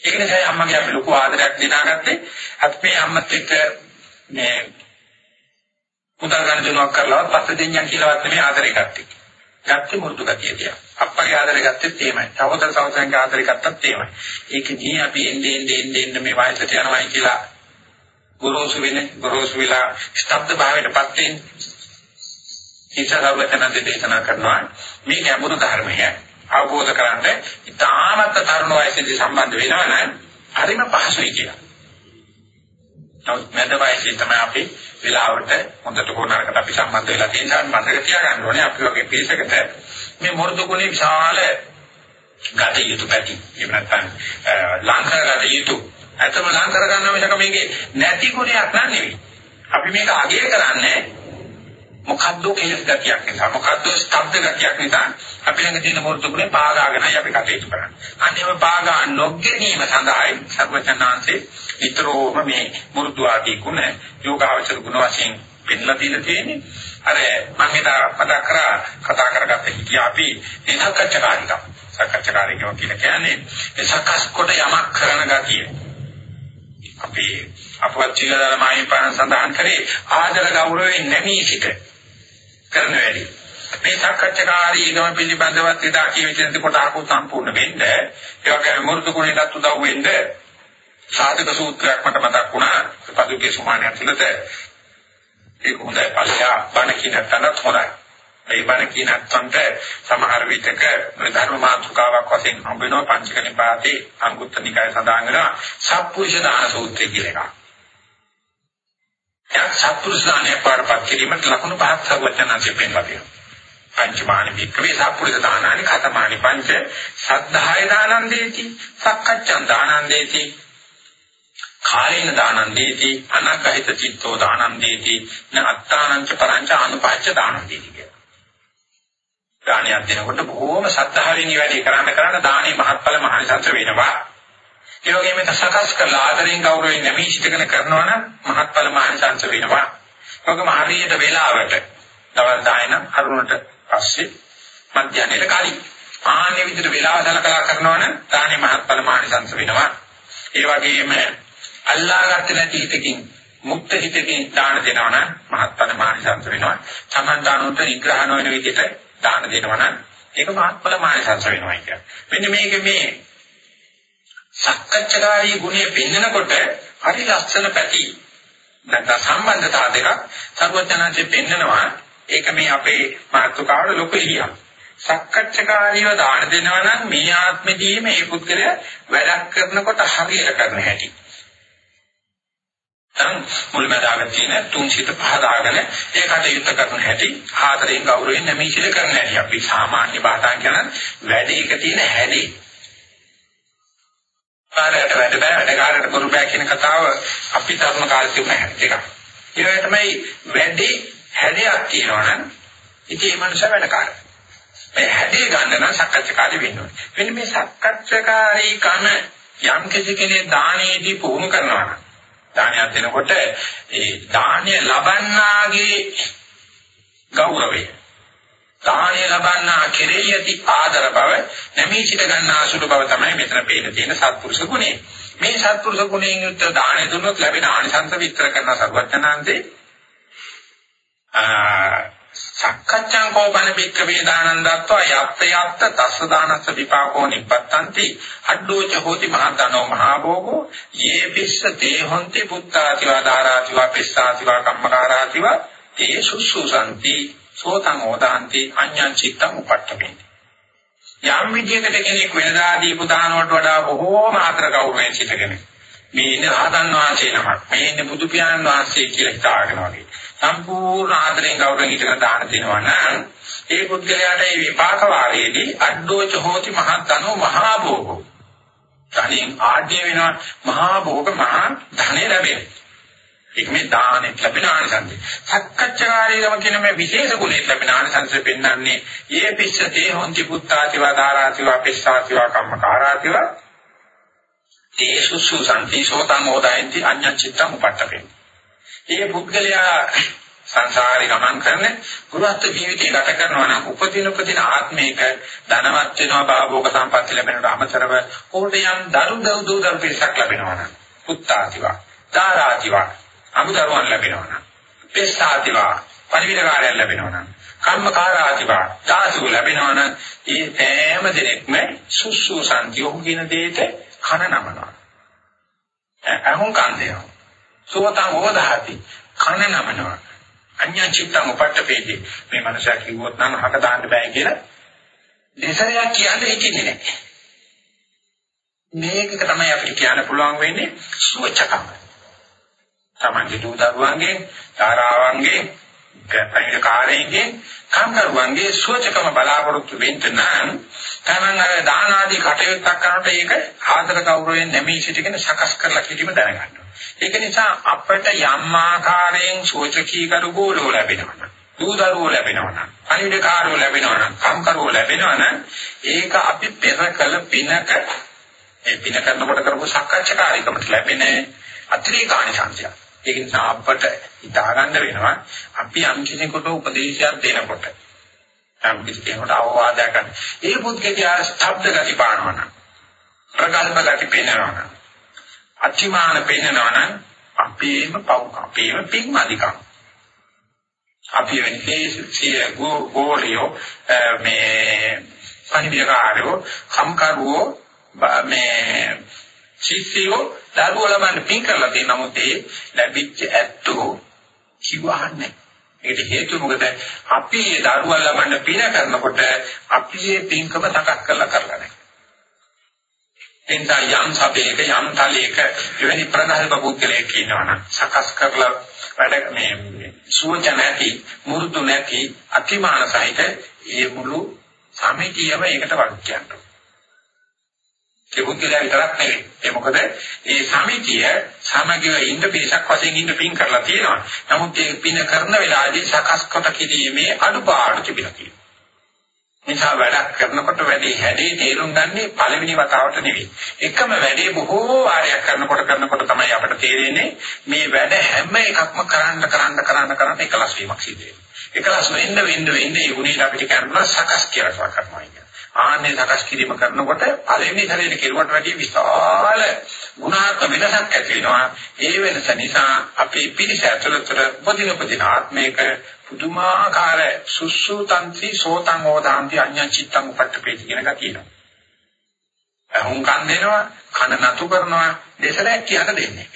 ඒක නිසා අම්මගේ අපි ලොකු ආදරයක් දිනාගත්තේ අපේ අම්මත් එක්ක මේ පුතා ගන්න දෙනුවක් කරලවත් පස්සේ දෙඤ්ඤම් කියලාවත් නෙමෙයි ආදරය ගත්තේ. ගත්තේ මෘදු ගතිය කියලා. අප්පගේ ආදරය ගත්තෙත් එහෙමයි. සහෝදර සහෝදරයන්ගේ ආදරය ගත්තත් එහෙමයි. ඒකදී අපි එන්නේ එන්නේ එන්නේ මේ වයසට යනවායි කියලා ගොරෝසු වෙන්නේ ගොරෝසු වෙලා ස්තබ්ද භාවයටපත් වෙන්නේ. ඉස්සරහට දේශනා කරනවා මේ ගැඹුරු ධර්මය අවබෝධ කරගන්න ඉතාමත් තරුණ වයසේදී සම්බන්ධ වෙනවා නම් හරිම පහසුයි කියලා. නමුත් මැද වයසේ තමයි අපි වෙලාවට හොඳට කොනරකට අපි සම්බන්ධ වෙලා තියෙනවා මතක තියාගන්න ඕනේ අපි වගේ පිරිසකට මේ මොරදු ගුණේ විශාල ගත යුතු පැති. ඒ නැත්නම් ලංකර ගත යුතු. ඇත්තම ලංකර ගන්න මිසක මේකේ නැති ගුණයක් නෙවෙයි. අපි මේක අගය කරන්නේ මොකද්ද කෙලස් ගතියක් නිසා මොකද්ද ස්තබ්ද ගතියක් නිසා අපි ළඟ තියෙන මොහොතේ පාගාගෙනයි අපි කටයුතු කරන්නේ. අන්නේම පාගා නොගැනීම සඳහායි සර්වචනාංශේ විතරෝම මේ මුරුදු ආදී ගුණ යෝගාවචර ගුණ වශයෙන් පෙන්ලා දීලා තියෙන්නේ. අර මම හිතා මතක් කරා කතා කරගත්ත හිටියා අපි එනකච්චකාරිකම්. සකච්ඡකාරිකම කියලා කියන්නේ ඒ සකස් කොට යමක් කරන ගතිය. අපි අපවත් චිලදල මායිපාන සඳහන් කරේ ආදර ගෞරවයෙන් නැමී සිට කරන වැඩි. මේ සාකච්ඡාකාරී ගම පිළිබඳව එදා කිය විදිහට කොට අහකෝ සම්පූර්ණ වෙන්න ඒ වගේම මුරුදු ගුණයටත් උදව් වෙන්න සාධක සූත්‍රයක් මට මතක් වුණා. පදුකේ සුමානිය ඇතුළත ඒක හොඳයි. පල්ලා බණ කියන තැනත් හොඳයි. ඒ බණ කියන අත්න්ට සමහර විටක ධර්ම මාතෘකාවක් වශයෙන් හම්බ වෙනවා පංචක නිපාතේ අංගුත්තර නිකාය සඳහන් වෙනවා සත්පුරුෂ දාන සූත්‍රය කියලා එකක් එයා සත්පුරුෂ දානය පාරපත් කිරීමට ලකුණු පහක් සර්වඥාන්සේ පෙන්වා දෙනවා. පංචමානි වික්‍රේ සත්පුරුෂ දානානි කතමානි පංච සද්ධාය දානං දේති සක්කච්ඡං දානං දේති කාලේන දානං දේති අනගහිත චිත්තෝ දානං දේති න අත්තානං ච පරංච අනුපච්ච දානං දේති කියලා. දානයක් දෙනකොට බොහෝම සද්ධාවෙන් වැඩි කරන්න කරන්න දානේ මහත්ඵල මහානිසංස වෙනවා. ඒ වගේම සකස් කරලා ආදරෙන් ගෞරවයෙන් නැමී සිටගෙන කරනවා නම් මහත්ඵල මහන්සංස වෙනවා. ඔකම හරියට වේලාවට දවල් දායන අරුණට පස්සේ මධ්‍යහ්නයේ කාලි ආන්නේ විදිහට වේලාව සලකලා කරනවා නම් දානේ මහත්ඵල මහන්සංස වෙනවා. ඒ වගේම අල්ලාගත්තේ නැති හිතකින් මුක්ත හිතකින් දාන දෙනවා නම් මහත්ඵල මහන්සංස වෙනවා. සමන් දානොත් නිග්‍රහ නොවන විදිහට දාන දෙනවා නම් ඒක මහත්ඵල මහන්සංස වෙනවා කියන්නේ. මෙන්න මේක මේ සක්කච්ඡාකාරී ගුණය පෙන්නකොට හරි ලස්සන පැති නැත්නම් සම්බන්ධතා දෙකක් සර්වඥාන්සේ පෙන්නනවා. ඒක මේ අපේ මාතෘකාවට ලොකු ඉලියක් සක්කච්ඡාකාරීව දාන දෙනවා නම් මේ ආත්මෙදී මේ පුද්ගලයා වැඩක් කරනකොට හරියට කරන හැටි. දැන් මුල්මදාග තියෙන තුන් සිත පහදාගෙන ඒකට යුත් කරන හැටි ආදරයෙන් ගෞරවයෙන් නැමීසිල කරන හැටි අපි සාමාන්‍ය භාෂාවෙන් කියන වැඩේක තියෙන හැටි කාර්යයට වැඩ බෑ වැඩකාරයට කරු බෑ කියන කතාව අපි තරුණ කාලේ තිබුණ හැටි එකක්. ඒ වගේ තමයි වැඩි හැඩයක් තියෙනවනම් ඉතින් මේ මනුස්සය වැඩ කරනවා. මේ හැඩේ ගන්න නම් සක්කච්ඡාකාරී වෙන්න ඕනේ. මෙන්න මේ සක්කච්ඡාකාරී කම යම් කෙනෙක් දානයේදී පුහුණු කරනවා නම් දානයක් දෙනකොට ඒ දානය ලබන්නාගේ ගෞරවය දානය ලබන්නා කෙරෙහි ඇති ආදර බව නැමී සිට ගන්න ආසුළු බව තමයි මෙතන පේන තියෙන සත්පුරුෂ ගුණය. මේ සත්පුරුෂ ගුණයෙන් යුක්ත දානය දුන්නොත් ලැබෙන ආනිසංස විස්තර කරන සර්වඥාන්තේ සක්කච්ඡං කෝපන බික්ක වේදානන්දත්ව යත්ත යත්ත තස්ස දානස්ස විපාකෝ නිප්පත්තಂತಿ අඩ්ඩෝච හෝති මහතනෝ මහභෝගෝ. යේ පිස්ස තේ හොන්ති පුත්තාතිවා ධාරාතිවා පිස්සාතිවා කම්මකාරාතිවා තේ සුසුසන්ති. සෝතං ඕදාන්ති අඤ්ඤං චිත්තං උපට්ඨපේති යම් විදියකට කෙනෙක් වෙනදා දීපු දාන වලට වඩා බොහෝම ආතර ගෞරවයෙන් සිටගෙන මේ ඉන්න ආදන් වාසේ නමක් මේ ඉන්න බුදු පියාණන් වහන්සේ කියලා හිතාගෙන වගේ. සම්පූර්ණ ආදරෙන් ගෞරවයෙන් හිතන දාන දෙනවා නම් ඒ පුද්ගලයාට මේ විපාක වාරයේදී අඩෝච හෝති මහත්නෝ මහා භෝගෝ. ධනෙන් ආඩ්‍ය වෙනවා මහා භෝග මහා ධනෙ ලැබෙනවා. ඒක මේ දානෙ ලැබෙන ආනිසංසය. සක්කච්ඡාකාරීකම කියන මේ විශේෂ ගුණෙ ලැබෙන ආනිසංසය පෙන්වන්නේ යේ පිස්සතේ හොන්ති පුත්තාතිවා දාරාතිවා පිස්සාතිවා කම්මකාරාතිවා තේසු සුසන්ති සෝතං ඕදායන්ති අඤ්ඤ චිත්තං උපට්ඨපේ. ඒ පුද්ගලයා සංසාරේ ගමන් කරන ගෘහස්ත ජීවිතය ගත කරනවා නම් උපදින උපදින ආත්මයක ධනවත් වෙනවා භාභෝග සම්පත් ලැබෙනවට අමතරව උන්ට යම් දරු දරු දරු දරු පිරිසක් ලැබෙනවා නම් පුත්තාතිවා දාරාතිවා අමුදරුවන් ලැබෙනවා නම් පෙස්සාතිවා පරිවිරකාරයන් ලැබෙනවා නම් කම්මකාරාතිවා දාසු ලැබෙනවා නම් ඒ හැම දිනෙකම සුසු සන්තියෝ කියන දෙයට කන නමනවා. අහුන් කන්දේනවා සෝතං ඕදාති කන නමනවා. අඤ්ඤා චිත්තං උපට්ඨපේති. මේ මනසක් කිව්වොත් නම් හක දාන්න බෑ කියලා දෙසරයක් කියන්නේ හිතින්නේ නැහැ. මේක තමයි අපිට කියන්න පුළුවන් වෙන්නේ සුවචකම. තමන්ගේ දූ දරුවන්ගේ ධාරාවන්ගේ කාර්යයෙන් කම්කරුවන්ගේ සුවචකම බලාපොරොත්තු වෙන්න නම් තමන් අර දාන ආදී කටයුත්තක් කරනකොට ඒක ආදර ගෞරවයෙන් නැමී සිටගෙන සකස් කරලා කිරීම දැනගන්න ඒක නිසා අපට යම් ආකාරයෙන් සෝචකී කරු ගෝලෝ ලැබෙනවා. දූදරුවෝ ලැබෙනවා. අනිවිදකාරෝ ලැබෙනවා. කම්කරෝ ලැබෙනවා. ඒක අපි පෙර කළ පිනක ඒ පින කරනකොට කරපු සක්කාචකාරීකමට ලැබෙන අත්‍රිකාණිසංශය. ඒක නිසා අපට හිතා ගන්න වෙනවා අපි යම් කෙනෙකුට උපදේශයක් දෙනකොට යම් කෙනෙකුට අවවාදයක් ගන්න. ඒ පුද්ගලයා ස්ථබ්ද ගති පානවන. ප්‍රගල්ප ගති පේනවන. අතිමාන පෙන්නනවා නම් අපේම පව් අපේම පින් අධිකම්. අපි වෙන්නේ සිය ගෝලියෝ මේ පරිවිකාරෝ කම්කරුවෝ මේ සිසියෝ දරුවෝ ළමන් පින් කරලා තියෙන නමුත් ඒ ලැබිච්ච ඇත්තෝ කිවහන්නේ. ඒකට හේතුව මොකද අපි දරුවෝ ළමන් පින කරනකොට අපි මේ පින්කම සකස් කරලා කරලා නැහැ. එනිසා යම් සබේක යම් තලයක එවැනි ප්‍රගල්ප පුද්ගලයෙක් ඉන්නවනම් සකස් කරලා වැඩ මේ සුවච නැති මුරුදු නැති අතිමාන සහිත ඒ මුළු සමිතියම ඒකට වග කියනවා. ඒ පුද්ගලයා විතරක් නෙවෙයි. ඒ මොකද ඒ සමිතිය සමගිව ඉන්න පිරිසක් වශයෙන් ඉන්න පින් කරලා තියෙනවා. නමුත් ඒ පින කරන වෙලාවේදී සකස් කොට කිරීමේ අඩුපාඩු තිබිලා තියෙනවා. නිසා වැඩක් කරනකොට වැඩේ හැදේ තේරුම් ගන්නේ පළවෙනි වතාවට නෙවෙයි. එකම වැඩේ බොහෝ වාරයක් කරනකොට කරනකොට තමයි අපිට තේරෙන්නේ මේ වැඩ හැම එකක්ම කරන්න කරන්න කරන්න කරන්න එකලස් වීමක් සිදු වෙනවා. එකලස් වෙන්න වෙන්න වෙන්න ඒ ගුණයට අපිට කරනවා සකස් කියලා කරනවා කියන්නේ. ආන්නේ සකස් කිරීම කරනකොට පළවෙනි සැරේට කෙරුවට වැඩිය විශාල ගුණාත්මක වෙනසක් ඇති වෙනවා. ඒ වෙනස නිසා අපේ පිළිස ඇතුළතට උපදින උපදින ආත්මයක පුදුමාකාර සුසුතන්ති සෝතං ඕදාන්ති අඤ්ඤ චිත්තං උපට්ඨපේති කියන ගතියනවා. අහුන් කන් දෙනවා, කන නතු කරනවා, දෙසරක් කියන්න දෙන්නේ.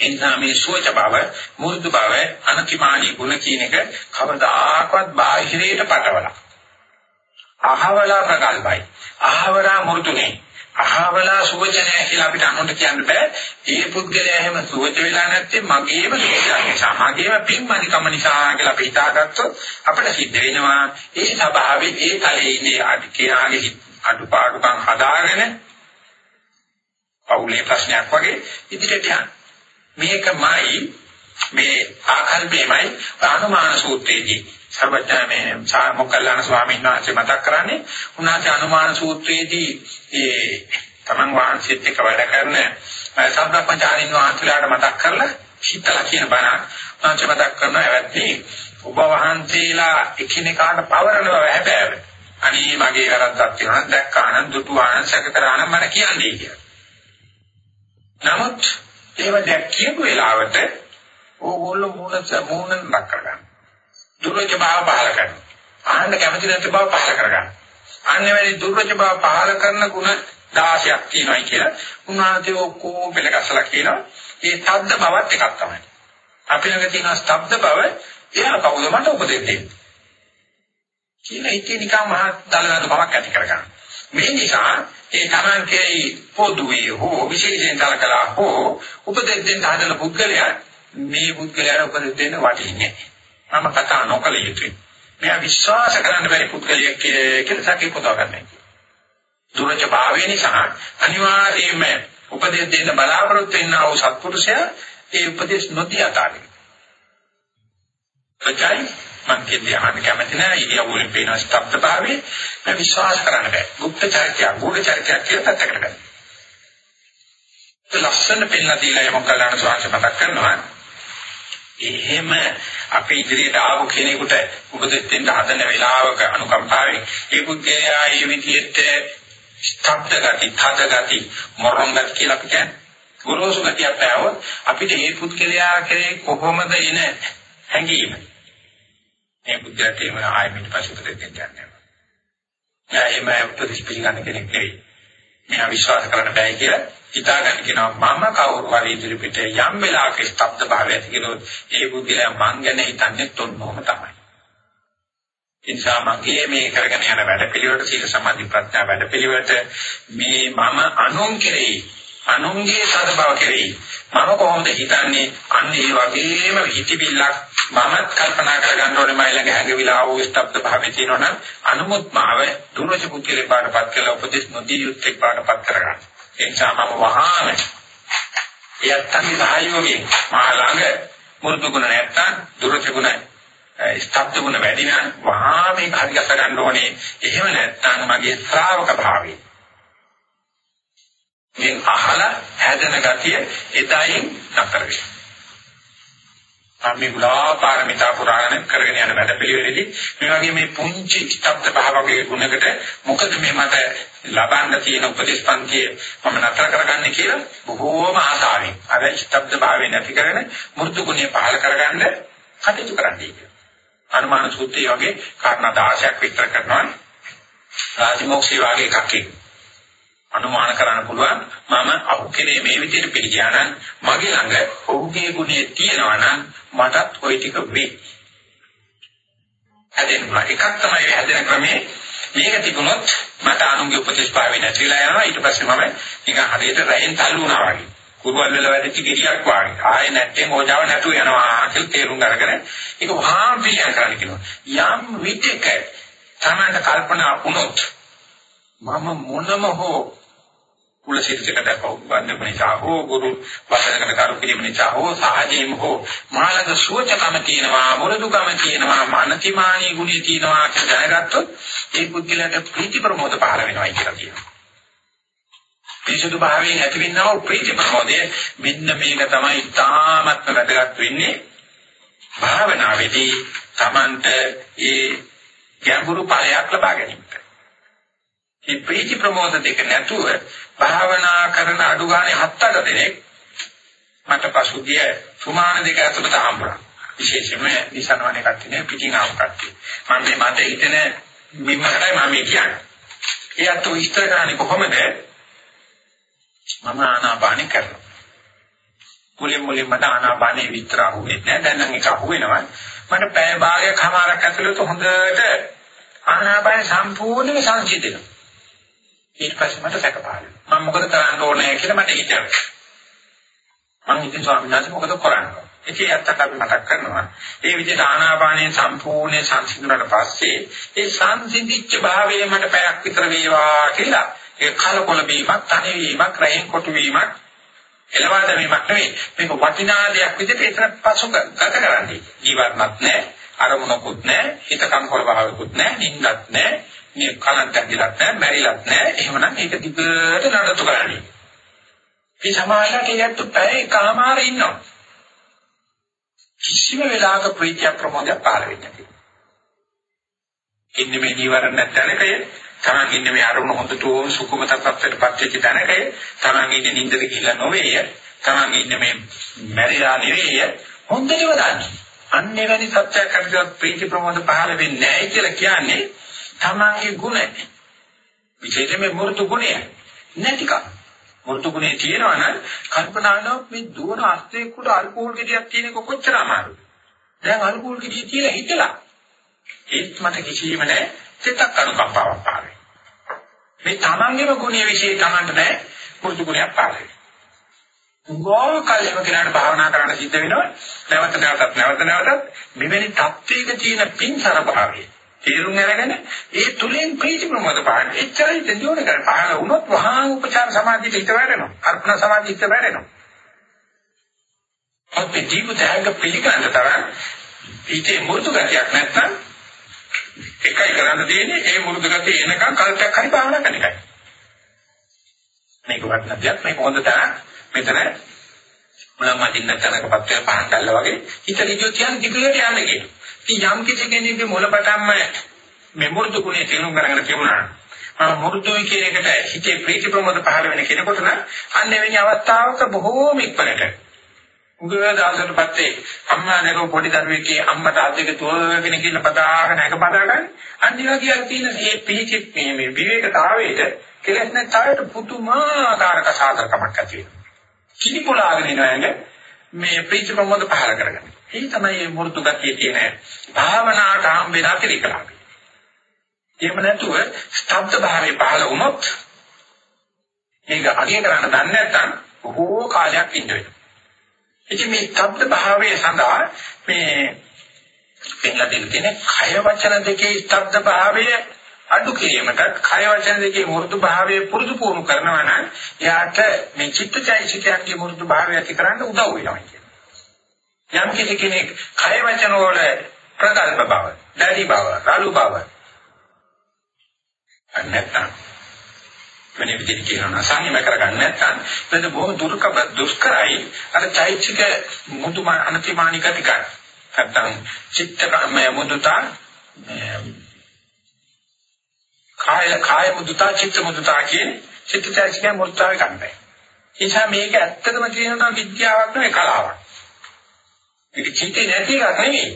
එනිසා මේ සෝච බව, මුරුදු බව, අනතිමානී ගුණ කියන එක කවදාකවත් බාහිරයට පටවලා. අහවලා ප්‍රකල්පයි. අහවලා මුරුදුනේ. අහවලා සුවච නැහැ කියලා අපිට අනුන්ට කියන්න බෑ. ඒ පුද්ගලයා එහෙම සුවච වෙලා නැත්තේ මගේම සුවච නිසා, මගේම පින්මනිකම නිසා කියලා අපි හිතාගත්තොත් අපිට සිද්ධ වෙනවා ඒ ස්වභාවයේ ඒ තලයේ ඉන්නේ අඩියාගේ අඩුපාඩුකම් හදාගෙන පෞලේ ප්‍රශ්නයක් වගේ ඉදිරියට යන්න. මේකමයි මේ ආකල්පෙමයි අනුමාන සූත්‍රයේදී සර්වඥාමේ මොග්ගල්ලාන ස්වාමීන් වහන්සේ මතක් කරන්නේ උන්වහන්සේ අනුමාන සූත්‍රයේදී ඒ තමන් වහන්සේත් එක්ක වැඩ කරන සම්බ්‍රහ්මචාරින් වහන්සේලාට මතක් කරලා හිතලා කියන බණ උන්වහන්සේ මතක් කරනවා ඇවැත්නි ඔබ වහන්සේලා එකිනෙකාට පවරනව හැබැයි අනේ මගේ වැරද්දක් තියෙනවා දැක්කානම් දුටුවානම් සැක කරානම් මට කියන්නේ කියලා. නමුත් ඒව දැක් කියපු වෙලාවට ඕගොල්ලෝ මූණ මූණ ලක් කරගන්න. දුර්වච භාව පහල කරනවා. ආන්න කැමති නැති බව පහල කරගන්න. අන්නේ වැඩි දුර්වච බව පහල කරන ගුණ 16ක් තියෙනවායි කියලා උන්වහන්සේ ඔක්කොම පෙළගස්සලා කියනවා. ඒ තද්ද බවත් එකක් තමයි. අපි ළඟ තියෙන ස්තබ්ද බව එයා කවුද මට උපදෙස් දෙන්නේ. කියලා ඉතින් නිකන් මහා දලදල බවක් ඇති කරගන්න. මේ නිසා ඒ තමන්ගේ පොදුවේ හෝ විශේෂයෙන් කලකලා හෝ උපදෙස් දෙන්න හදන පුද්ගලයා මේ පුද්ගලයාට උපදෙස් දෙන්න වටින්නේ නැහැ. මම කතා නොකළ යුතුයි. මෙයා විශ්වාස කරන්න බැරි පුද්ගලයෙක් කියලා සැකේ පුදව ගන්න. දුරජ භාවය නිසා අනිවාර්යයෙන්ම උපදෙස් දෙන්න බලාපොරොත්තු වෙන ආ සත්පුරුෂයා ඒ උපදෙස් නොදී අතාරින. එචයි මම කියන්නේ අහන්න කැමති නැහැ ඉරියව්වෙන් පේන ස්ථබ්ද භාවයේ මම විශ්වාස කරන්න බෑ. গুপ্ত චරිතය, ගුඪ චරිතය කියලා පැත්තකට ගන්න. ලස්සන පෙන්න දීලා යමක් කළාන ස්වාංශ මතක් කරනවා. එහෙම අපේ ඉදිරියට ආපු කෙනෙකුට උපදෙස් දෙන්න හදන වෙලාවක අනුකම්පාවෙන් ඒ පුද්ගලයා මේ විදිහට ස්ථබ්ද ගති, තද ගති, මොරොන් ගති කියලා අපි කියන්නේ. ගොරෝසු ගතියක් පැවොත් අපිට මේ පුද්ගලයා කෙරේ කොහොමද එන හැඟීම. මේ පුද්ගලයාට එම ආයෙත් පස්සේ උපදෙස් දෙන්න යන්නේ. එයා එහෙම උපදෙස් පිළිගන්න කෙනෙක් නෙවෙයි. මෙයා විශ්වාස කරන්න බෑ කියලා හිතාගන්න කියනවා මම කවුරු හරි ඉදිරිපිට යම් වෙලාවක ස්තබ්ද භාවය ඇති කරොත් ඒ බුද්ධිලා මං ගැන හිතන්නේ තොන්නෝම තමයි. ඉන්සා මගේ මේ කරගෙන යන වැඩ පිළිවෙලට සීල සමාධි ප්‍රඥා වැඩ පිළිවෙලට මේ මම අනුන් කෙරෙහි අනුන්ගේ සදබව කෙරෙහි මම කොහොමද හිතන්නේ අන්න ඒ වගේම හිතවිල්ලක් මමත් කල්පනා කරගන්න ඕනේ මයි ළඟ හැඟවිලා ආවෝ ස්තබ්ද භාවයේ තියෙනවනම් අනුමුත් මාව දුර්වච පුත්‍රේ පාඩපත් කළ උපදේශ නොදී යුක්තේ පාඩපත් කරගන්න. ඒ නිසා මම වහාම එයත්න්ගේ සහයෝගයෙන් මා ළඟ මුරුදු ගුණ නැත්තම් දුර්වච ගුණ ස්තබ්ද ගුණ වැඩි නම් වහාම ඒක හරියට ගන්න ඕනේ. එහෙම නැත්තම් මගේ ශ්‍රාවක භාවයේ මේ අහලා හැදෙන ගතිය එදායින් නතර වෙනවා. අපි ගුණා පාරමිතා පුරාණ කරගෙන යන වැඩ පිළිවෙලෙදී මේ වගේ මේ පුංචි ස්තබ්ද භාවකයේ ගුණකට මොකද මේ මට ලබන්න තියෙන උපදේශපන්තිය මම නතර කරගන්නේ කියලා බොහෝම ආසාවෙන් අර ස්තබ්ද භාවය නැති කරගෙන මෘදු ගුණය පහල කරගන්න කටයුතු කරන්නේ. අනුමාන සූත්‍රය වගේ කාරණා 16ක් විස්තර කරනවා. රාජමෝක්ෂී වගේ එකක් අනුමාන කරන්න පුළුවන් මම අහු කෙනේ මේ විදිහට පිළිගියානම් මගේ ළඟ ඔහුගේ ගුණේ තියෙනවා නම් මටත් ওই ටික වෙයි. හැදෙනවා එකක් තමයි හැදෙන ක්‍රමේ මේක තිබුණොත් මට අනුන්ගේ උපදේශ පාවෙ නැතිලා යනවා ඊට පස්සේ මම නිකන් හරියට රැයෙන් තල්ලු වුණා වගේ. කුරුවල් වල වැඩිච්ච ගෙඩියක් වගේ. ආයේ නැත්තේ ඕජාව නැතු යනවා කියලා තේරුම් අරගෙන ඒක වහාම පිළියම් කරන්න කියනවා. යම් විදිහක තමයි කල්පනා වුණොත් මම මොනම හෝ කුල සිරිතකට වන්දන නිසා හෝ ගුරු වචනකට කරු කිරීම නිසා හෝ සාහජීම හෝ මානක සුවචකම තියෙනවා මුරුදුකම තියෙනවා මානතිමානී ගුණය තියෙනවා කියලා දැනගත්තොත් ඒ පුද්ගලයාට ප්‍රීති ප්‍රමෝද පහළ වෙනවා කියලා කියනවා. පිරිසුදු භාවයෙන් ඇතිවෙනව ප්‍රීති ප්‍රමෝදය මෙන්න මේක තමයි තාමත්ම වැදගත් වෙන්නේ භාවනාවේදී Tamanට ඒ ගැඹුරු ඵලයක් ලබා ගැනීමට. මේ ප්‍රීති ප්‍රමෝද දෙක නැතුව භාවනා කරන අඩු ගානේ හත් අට දෙනෙක් මට පසුගිය සුමාන දෙක ඇතුළත හම්බුණා. විශේෂයෙන්ම නිසනවනේ කට්ටිය පිටින් ආව කට්ටිය. මම මේ මට හිතෙන මිමකටයි මම කියන්නේ. ඒත් ඔය ඉස්තර ගානේ කොහොමද? මම ආනාපානෙ කරනවා. මුලින් මුලින් මට ආනාපානෙ විතර අහුවෙන්නේ නැහැ. දැන් නම් ඒක අහුවෙනවා. මට පැය භාගයක් හමාරක් ඇතුළත හොඳට ආනාපානෙ සම්පූර්ණයෙන්ම සංසිඳෙනවා. ඊට පස්සේ මට සැක පහළ වෙනවා. මම මොකද කරන්න ඕනේ කියලා මට හිතෙනවා. මම ඉතින් ස්වාමීන් වහන්සේ මොකද කරන්නේ? ඉතින් ඇත්තට අපි මතක් කරනවා. ඒ විදිහට ආනාපානයේ සම්පූර්ණ සංසිඳුණාට පස්සේ ඒ සංසිඳිච්ච භාවයේ මට පැයක් විතර වේවා කියලා ඒ කලකොල වීමක්, තනි වීමක්, රැයෙන් කොටු වීමක් එළවා දැමීමක් නෙවෙයි. මේක වටිනා දෙයක් විදිහට එතන පසු ගත කරන්නේ. ජීවත්මත් නැහැ, අරමුණකුත් නැහැ, හිත කම්කල භාවයකුත් නැහැ, නිින්දත් නැහැ, මේ කලන්ත ඇදිලත් නැහැ, මැරිලත් නැහැ. එහෙමනම් ඒක දිගට නඩත්තු කරන්නේ. මේ සමාජයට ඒකට පැය එකමාර ඉන්නවා. කිසිම වෙලාවක ප්‍රීතිය ප්‍රමෝදය පාර වෙන්නේ නැහැ. ඉන්නේ මේ ජීවරණ නැත්නම්කය තමන් ඉන්නේ මේ අරුණ හොඳට සුකුමත තත්ත්වයටපත් වෙච්ච තැනකය තමන් ඉන්නේ නිින්දට ගිහිල්ලා නොවේය තමන් ඉන්නේ මේ මැරිලා නෙවෙයි හොඳටම දන්නේ අන්න එවැනි සත්‍යයක් අපිට ප්‍රීති ප්‍රමෝද පහළ වෙන්නේ නැහැ කියලා කියන්නේ තමන්ගේ ගුණ විශේෂයෙන්ම මෘතු ගුණය නැතිකම මෘතු ගුණේ තියෙනවා නම් කල්පනා කරනවා මේ දුවන අස්තේකට අල්කෝහල් ගෙඩියක් තියෙනක කොච්චර අමාරුද දැන් අල්කෝහල් ගෙඩිය තියලා හිටලා ඒත් මට කිසිම නැහැ සිතක් අනුකම්පාවක් පාරේ. මේ තමන්ගේම ගුණයේ විශේෂ තමන්ට නැහැ පුරුදු ගුණයක් පාරේ. උගෝ කල්යම කෙනාට භාවනා කරන්න සිද්ධ වෙනවා. නැවත නැවතත් නැවත නැවතත් මෙවැනි තත්ත්වයක තියෙන පින්සර භාවය. තේරුම් අරගෙන ඒ තුලින් ප්‍රීති ප්‍රමෝද පාන. එච්චරයි දෙදියෝන කර පහල වුණොත් වහා උපචාර සමාධියට හිත වැටෙනවා. අර්පණ සමාධියට හිත වැටෙනවා. අපි දීපතයක පිළිගන්න තරම් ඊටේ මුරුතු ගතියක් නැත්නම් එකයි කරන්න තියෙන්නේ ඒ මුරුදු ගතිය එනකන් කල්පයක් හරි භාවනා කරන එකයි. මේක වටනදියක් මේක හොඳ තරම් මෙතන මුලම දින්න තැනකපත් වෙන පහන් දැල්ල වගේ හිත ඍජු කියන දිගට යන්නේ කියන. ඉතින් යම් කිසි කෙනෙකුගේ මුලපටන්ම මේ මුරුදු ගුණේ තේරුම් ගන්න තිබුණා. ආ මුරුදුයි කියන එකට හිතේ ප්‍රීති ප්‍රමෝද පහළ වෙන කෙනෙකුට නම් අන්න එවැනි අවස්ථාවක බොහෝම ඉක්මනට උගව දාසට පත්තේ අම්මා නේකෝ පොඩි දරුවෙක්ගේ අම්මට අද්දක තුවගෙන කියලා පදාගෙන එක පදාගන්න අන්තිවා කියලා තියෙන මේ පිහිචිත් මේ මේ විවේකතාවයට කෙලස් නැතාවට පුදුමාකාර කසාදරකමක් ඇති වෙනවා. කිනිපොලාගෙන ඉනවන්නේ මේ ප්‍රීති ප්‍රමෝද පහල කරගන්න. ඒ තමයි මෘතු ගතිය තියෙන භාවනාවට හම්බෙන අතිරිකලාව. එහෙම නැතුව ස්තබ්ද භාවයේ පහල වුණොත් ඒක අගය කරන්න දන්නේ නැත්නම් බොහෝ කාලයක් ඉඳ වෙනවා. ඉතින් මේ ශබ්ද භාවයේ සඳහා මේ පෙන්ලා දෙන්න තියෙන කය වචන දෙකේ ශබ්ද භාවය අඩු කිරීමට කය වචන දෙකේ මෘදු භාවය පුරුදු පුහුණු කරනවා නම් එයාට මේ චිත්තචෛසිකයන්ගේ මෘදු භාවය ඇති කරන්න උදව් වෙනවා කියන්නේ. යම් කිසි කෙනෙක් කය වචන වල ප්‍රකල්ප බව, දැඩි බව, රළු බව. අන්නත්තම් වෙන විදිහට කියනවා සංයම කරගන්න නැත්නම් එතන බොහොම දුර්ක දුෂ්කරයි. අර චෛත්‍යික මුදු අනතිමානික ටික නැත්නම් චිත්තකමය මුදුතා කාය කාය මුදුතා චිත්ත මුදුතා කියන චිත්තචෛත්‍යික මුදුතාවේ ගන්නයි එනිසා මේක ඇත්තටම කියනවා විද්‍යාවක් නෙවෙයි කලාවක්. ඒක චිත්තේ නැති එකක් නෙවෙයි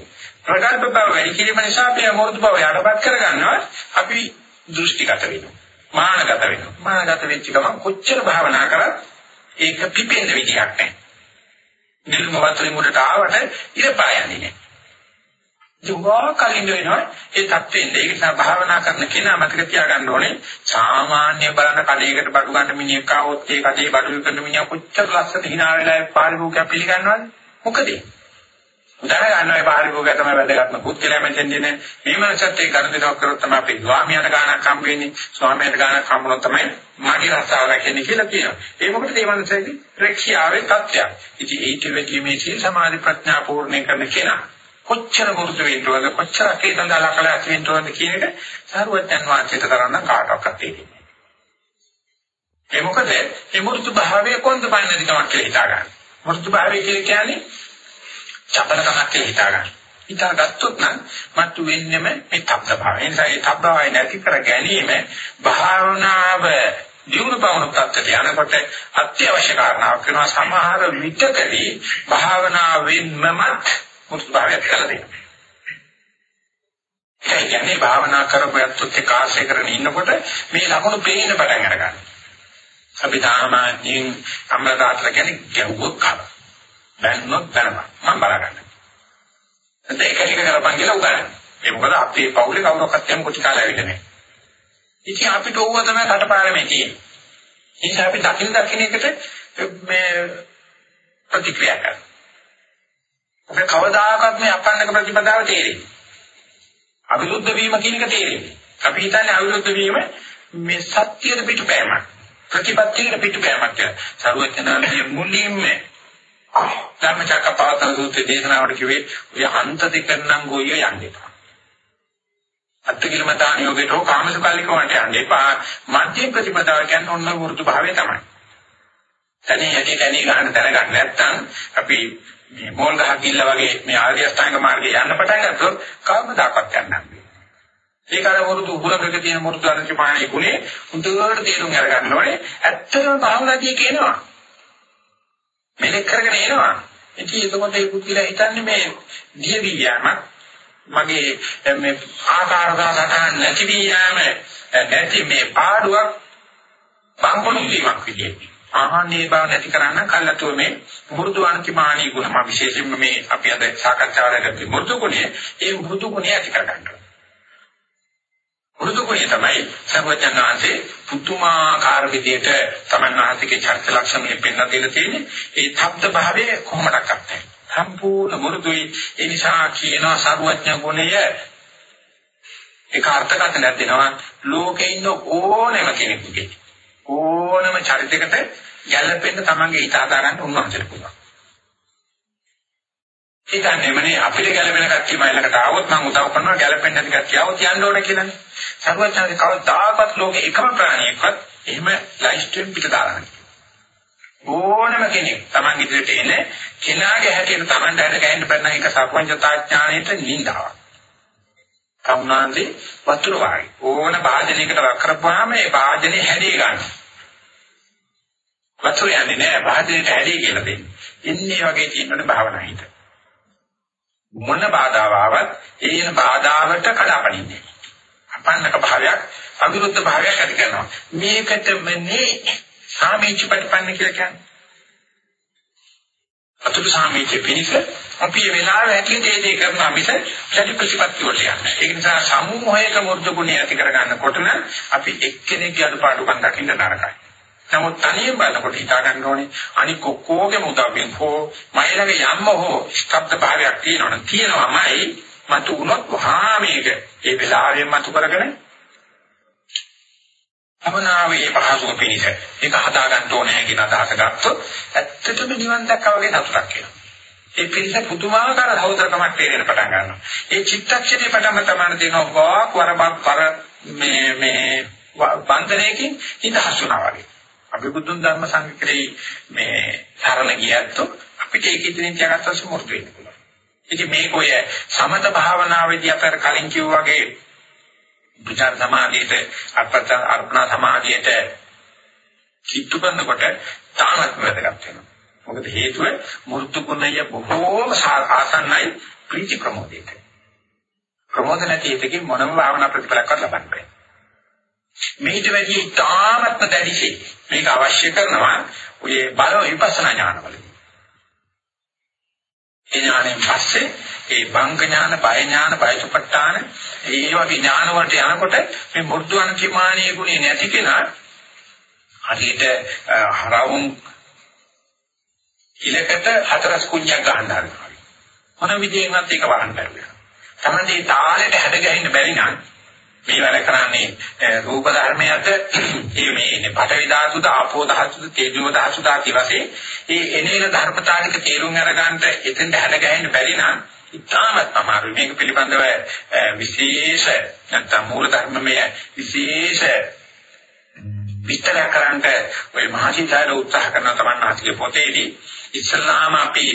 ප්‍රකල්ප බව වැඩි කිරීම නිසා අපි අමෝධ බව යටපත් කරගන්නවා අපි දෘෂ්ටිගත වෙනවා මානගත වෙනවා. මානගත වෙච්ච ගමන් කොච්චර භාවනා කරත් ඒක පිපෙන්න විදියක් නැහැ. නිල්ම වතුරේ මුලට ආවට ඉර පායන්නේ නැහැ. ජීවා කලින් වෙනවා ඒ தත්වෙන්නේ. ඒක නිසා භාවනා කරන කෙනා මතක තියාගන්න ඕනේ සාමාන්‍ය බලන කඩේකට බඩු ගන්න මිනිහෙක් ආවොත් ඒ කඩේ බඩු කරන මිනිහා කොච්චර ලස්සනට hina වෙලා පාරිභෝගිකය පිළිගන්නවද? මොකද? උදාහරණ ගන්නවා පාරිභෝගය තමයි වැදගත්ම පුත්කලයා මෙතෙන් දින මේ මනසත් ඒ කරුණාවක් කරොත් තමයි අපේ ස්වාමියාට ගානක් හම්බ වෙන්නේ. ස්වාමියාට ගානක් හම්බුනොත් තමයි මාගේ රස්සාව රැකෙන්නේ කියලා කියනවා. ඒ මොකද මේ මනසේදී ප්‍රක්ෂියාවේ තත්ත්වයක්. ඉතින් ඒක වෙකීමේ සීල සමාධි ප්‍රඥා පූර්ණේ කරන කෙනා කොච්චර මුරුදු වෙන්නවද කොච්චර කේතන්දාලා කලක් වෙන්නවද කියන එක සාරවත්යන් වාචිත කරන්න කාටවත් තේරෙන්නේ ඒ මොකද? මේ මුරුදු භාවයේ කොන්ද පන්නේ කමක් කියලා හිතා ගන්න මුරුදු භාවය කියන්නේ චපලකමක් කියලා හිතා ගන්න. හිතාගත්තොත් නම් මතු වෙන්නෙම මේ තබ්ද භාවය. ඒ නිසා මේ තබ්ද භාවය නැති කර ගැනීම භාවනාව දියුණු පවණු තත්ත්වයට යනකොට අත්‍යවශ්‍ය කාරණාවක් වෙනවා සමහර විටකදී භාවනාවෙන්මම මුක්ත භාවයක් කියලා දෙනවා. ඒ කියන්නේ භාවනා කරපුවත් එක්ක ආශ්‍රය කරගෙන ඉන්නකොට මේ ලකුණු පේන්න පටන් අරගන්නවා. අපි සාමාන්‍යයෙන් අම්ලදාතර කියන්නේ ගැව්වොත් කනවා. බැන්නොත් බැලපන් මම බලාගන්න. ඒක එක කරපන් කියලා උගන්වනවා. ඒ මොකද අපේ පවුලේ කවුරක්වත් යම් කොටි කාලය ඇවිල්ලා නැහැ. ඉතින් අපිට ඕව තමයි කටපාරමේ තියෙන්නේ. ඒ නිසා අපි දකින දකින එකට මේ ප්‍රතික්‍රියා කරනවා. අපේ කවදාකවත් මේ අපන්නක ප්‍රතිපදාව තේරෙන්නේ. අවිරුද්ධ වීම කියන එක තේරෙන්නේ. අපි හිතන්නේ අවිරුද්ධ වීම මේ සත්‍යයට පිටුපෑමක්. ප්‍රතිපත්තියකට පිටුපෑමක් කියලා. සරුවචනාංශයේ මුලින්ම ධම්මචක්කපවත්තන සූත්‍රයේ දේශනාවට කිව්වේ ඔය අන්ත දෙක නම් ගොයිය යන්නේ. අත්තිකිලමතාන යෝගයට හෝ කාමසුකල්ලිකවට යන්නේ එපා. මධ්‍ය ප්‍රතිපදාව කියන්නේ ඔන්න වෘතු භාවය තමයි. තනිය යටි තනිය ගන්න දැනගන්න නැත්නම් අපි මේ මෝල් ගහ කිල්ල වගේ මේ ආර්ය අෂ්ටාංග මාර්ගේ යන්න පටන් ගත්තොත් කවමදාකවත් යන්නේ ඒක අර වරුදු උගලකක තියෙන මුරුදු අරචි පාණේ ගුණේ හුදුවට තේරුම් අරගන්න ඕනේ. ඇත්තටම භාවනාදී කියනවා. මෙලෙක් කරගෙන එනවා. ඉතින් ඒකකොට ඒ පුදුලා හිතන්නේ මේ දියවි යෑමක් මගේ මේ ආකාර දාසටහන් නැති වී යෑම නැති මේ පාඩුවක් බංකොණු වීමක් විදියට. ආහනේ බව නැති කරන්න කල්ලාතුව මේ මෘදු අන්තිමානී ගුණ මා විශේෂයෙන්ම මේ අපි අද සාකච්ඡාවට ගත්ත මෘදු ගුණය ඒ මෘදු ගුණය ඇති කරගන්න. මෘදු ගුණය තමයි සර්වඥාන්සේ පුතුමාකාර විදියට තමන්වහන්සේගේ චරිත ලක්ෂණ පෙන්ලා දෙලා තියෙන්නේ ඒ තප්ත භාවයේ කොහොමඩක් අත්දැකීම. සම්පූර්ණ මෘදුයි ඒ නිසා කියනවා සර්වඥ ගුණය ඒක අර්ථකථනයක් දෙනවා ලෝකේ ඉන්න ඕනෑම කෙනෙකුගේ ඕනම චරිතයකට ගැළපෙන්න තමන්ගේ හිත හදාගන්න උන්වහන්සේට පුළුවන්. ඒකන්නේමනේ අපිට ගැළපෙන කච්චි මයිලකට ආවොත් මම උදව් කරනවා ගැළපෙන්නේ නැති කච්චි ආවොත් යන්න ඕන කියලානේ. සර්වඥාගේ කවදාකවත් ලෝකේ එකම ප්‍රාණියෙක්වත් එහෙම ලයිස්ට්ෙන් පිට දාලා ඕනම කෙනෙක් Taman ඉදිරියට එන කෙනාගේ හැටියට Taman දැන ගන්න බැන්න එක සර්වඥතාඥාණයට නින්දාවක්. කවුනාන්දේ වතුර වාගේ ඕන භාජනයකට වක් කරපුවාම ඒ භාජනේ හැදී ගන්නවා. වතුර යන්නේ නැහැ භාජනයට හැදී කියලා දෙන්නේ. ඉන්නේ වගේ තියෙනවනේ භාවනා හිත. මොන බාධාව ආවත් ඒන බාධාවට කඩාපනින්නේ. අපන්නක භාවයක් අවිරුද්ධ භාවයක් ඇති කරනවා. මේකටමනේ සාමීච ප්‍රතිපන්න කියලා කියන්නේ. අතුරු සාමීච පිණිස අපි මේ වෙලාවේ ඇතුලේ දේ දේ කරනවා මිස යටි ප්‍රතිපත්ති වලට යන්නේ. ඒක නිසා සමූහයක වර්ධ ගුණය ඇති කරගන්නකොට නම් අපි එක්කෙනෙක්ගේ අඩපාඩුකම් දකින්න නරකයි. නමුත් තනියෙන් බලනකොට හිතා ගන්න ඕනේ අනික ඔක්කොගේම උදව්වෙන් හෝ මයිලගේ යම්ම හෝ ස්ථබ්ද භාවයක් තියෙනවනේ තියෙනවාමයි මතු උනොත් වහා මේක ඒ වෙලාවෙන් මතු කරගෙන භවනාවේ පහසුව පිණිස ඒක හදා ගන්න ඕනේ කියන අදහස ගත්තොත් ඇත්තටම නිවන් දැක්කා වගේ සතුටක් එනවා. ඒ පිණිස පුදුමාකාර සහෝදරකමක් තේරෙන පටන් ගන්නවා. ඒ චිත්තක්ෂණේ පටන්ම තමයි දෙනවා වාක් වරබක් පර මේ මේ බන්ධනයකින් හිත හසුනා වගේ. අපි බුදුන් ධර්ම සංකේතේ මේ සරණ ගියත් අපිට ඒක ඉදිරියෙන් තියාගත්ත සමුර්ථ වෙන්න පුළුවන්. ඉතින් මේක ඔය සමත භාවනාවේදී අපර කලින් කිව්වා වගේ විචාර සමාධියට අර්පත අර්පණ සමාධියට කිට්ටු කරනකොට තාමත් වැදගත් වෙනවා. මොකද හේතුව මෘතු කුණය බොහෝම ආසන්නයි ප්‍රීති ප්‍රමෝදයට. ප්‍රමෝද නැති එකකින් මොනම භාවනා ප්‍රතිඵලයක් ලබන්න බෑ. මේිට වැඩි තාමත් දැඩිසි මේක අවශ්‍ය කරනවා ඔය බල විපස්සනා ඥානවලදී. ඒ ඥාණයෙන් පස්සේ ඒ බංග ඥාන, බය ඥාන, බයසුපට්ඨාන ඒ වගේ ඥාන වලට යනකොට මේ මුර්ධු අන්තිමානීය ගුණේ නැති කෙනා හරියට හරවුම් ඉලකට හතරස් කුණ්‍යක් ගන්න හදනවා. මොන විදියෙන්වත් ඒක වහන්න බැහැ. තමන්ගේ තාලෙට හැඩ ගැහින්න බැරි නම් මේ වැඩ කරන්නේ රූප ධර්මයට ඒ මේ පඨවි ධාතුද ආපෝ ධාතුද තේජෝ ධාතුද ආදී වශයෙන් ඒ එනේන ධර්මතාලික තේරුම් අරගන්න එතෙන්ට හැඩ ගැහෙන්න බැරි නම් ඉතාමත් අමාරුයි. මේක පිළිබඳව විශේෂ නැත්නම් මූල ධර්මමය විශේෂ විස්තර කරන්න ඔය මහසිතාර උත්සාහ කරන තමන්නාගේ පොතේදී ඉස්ලාම අපි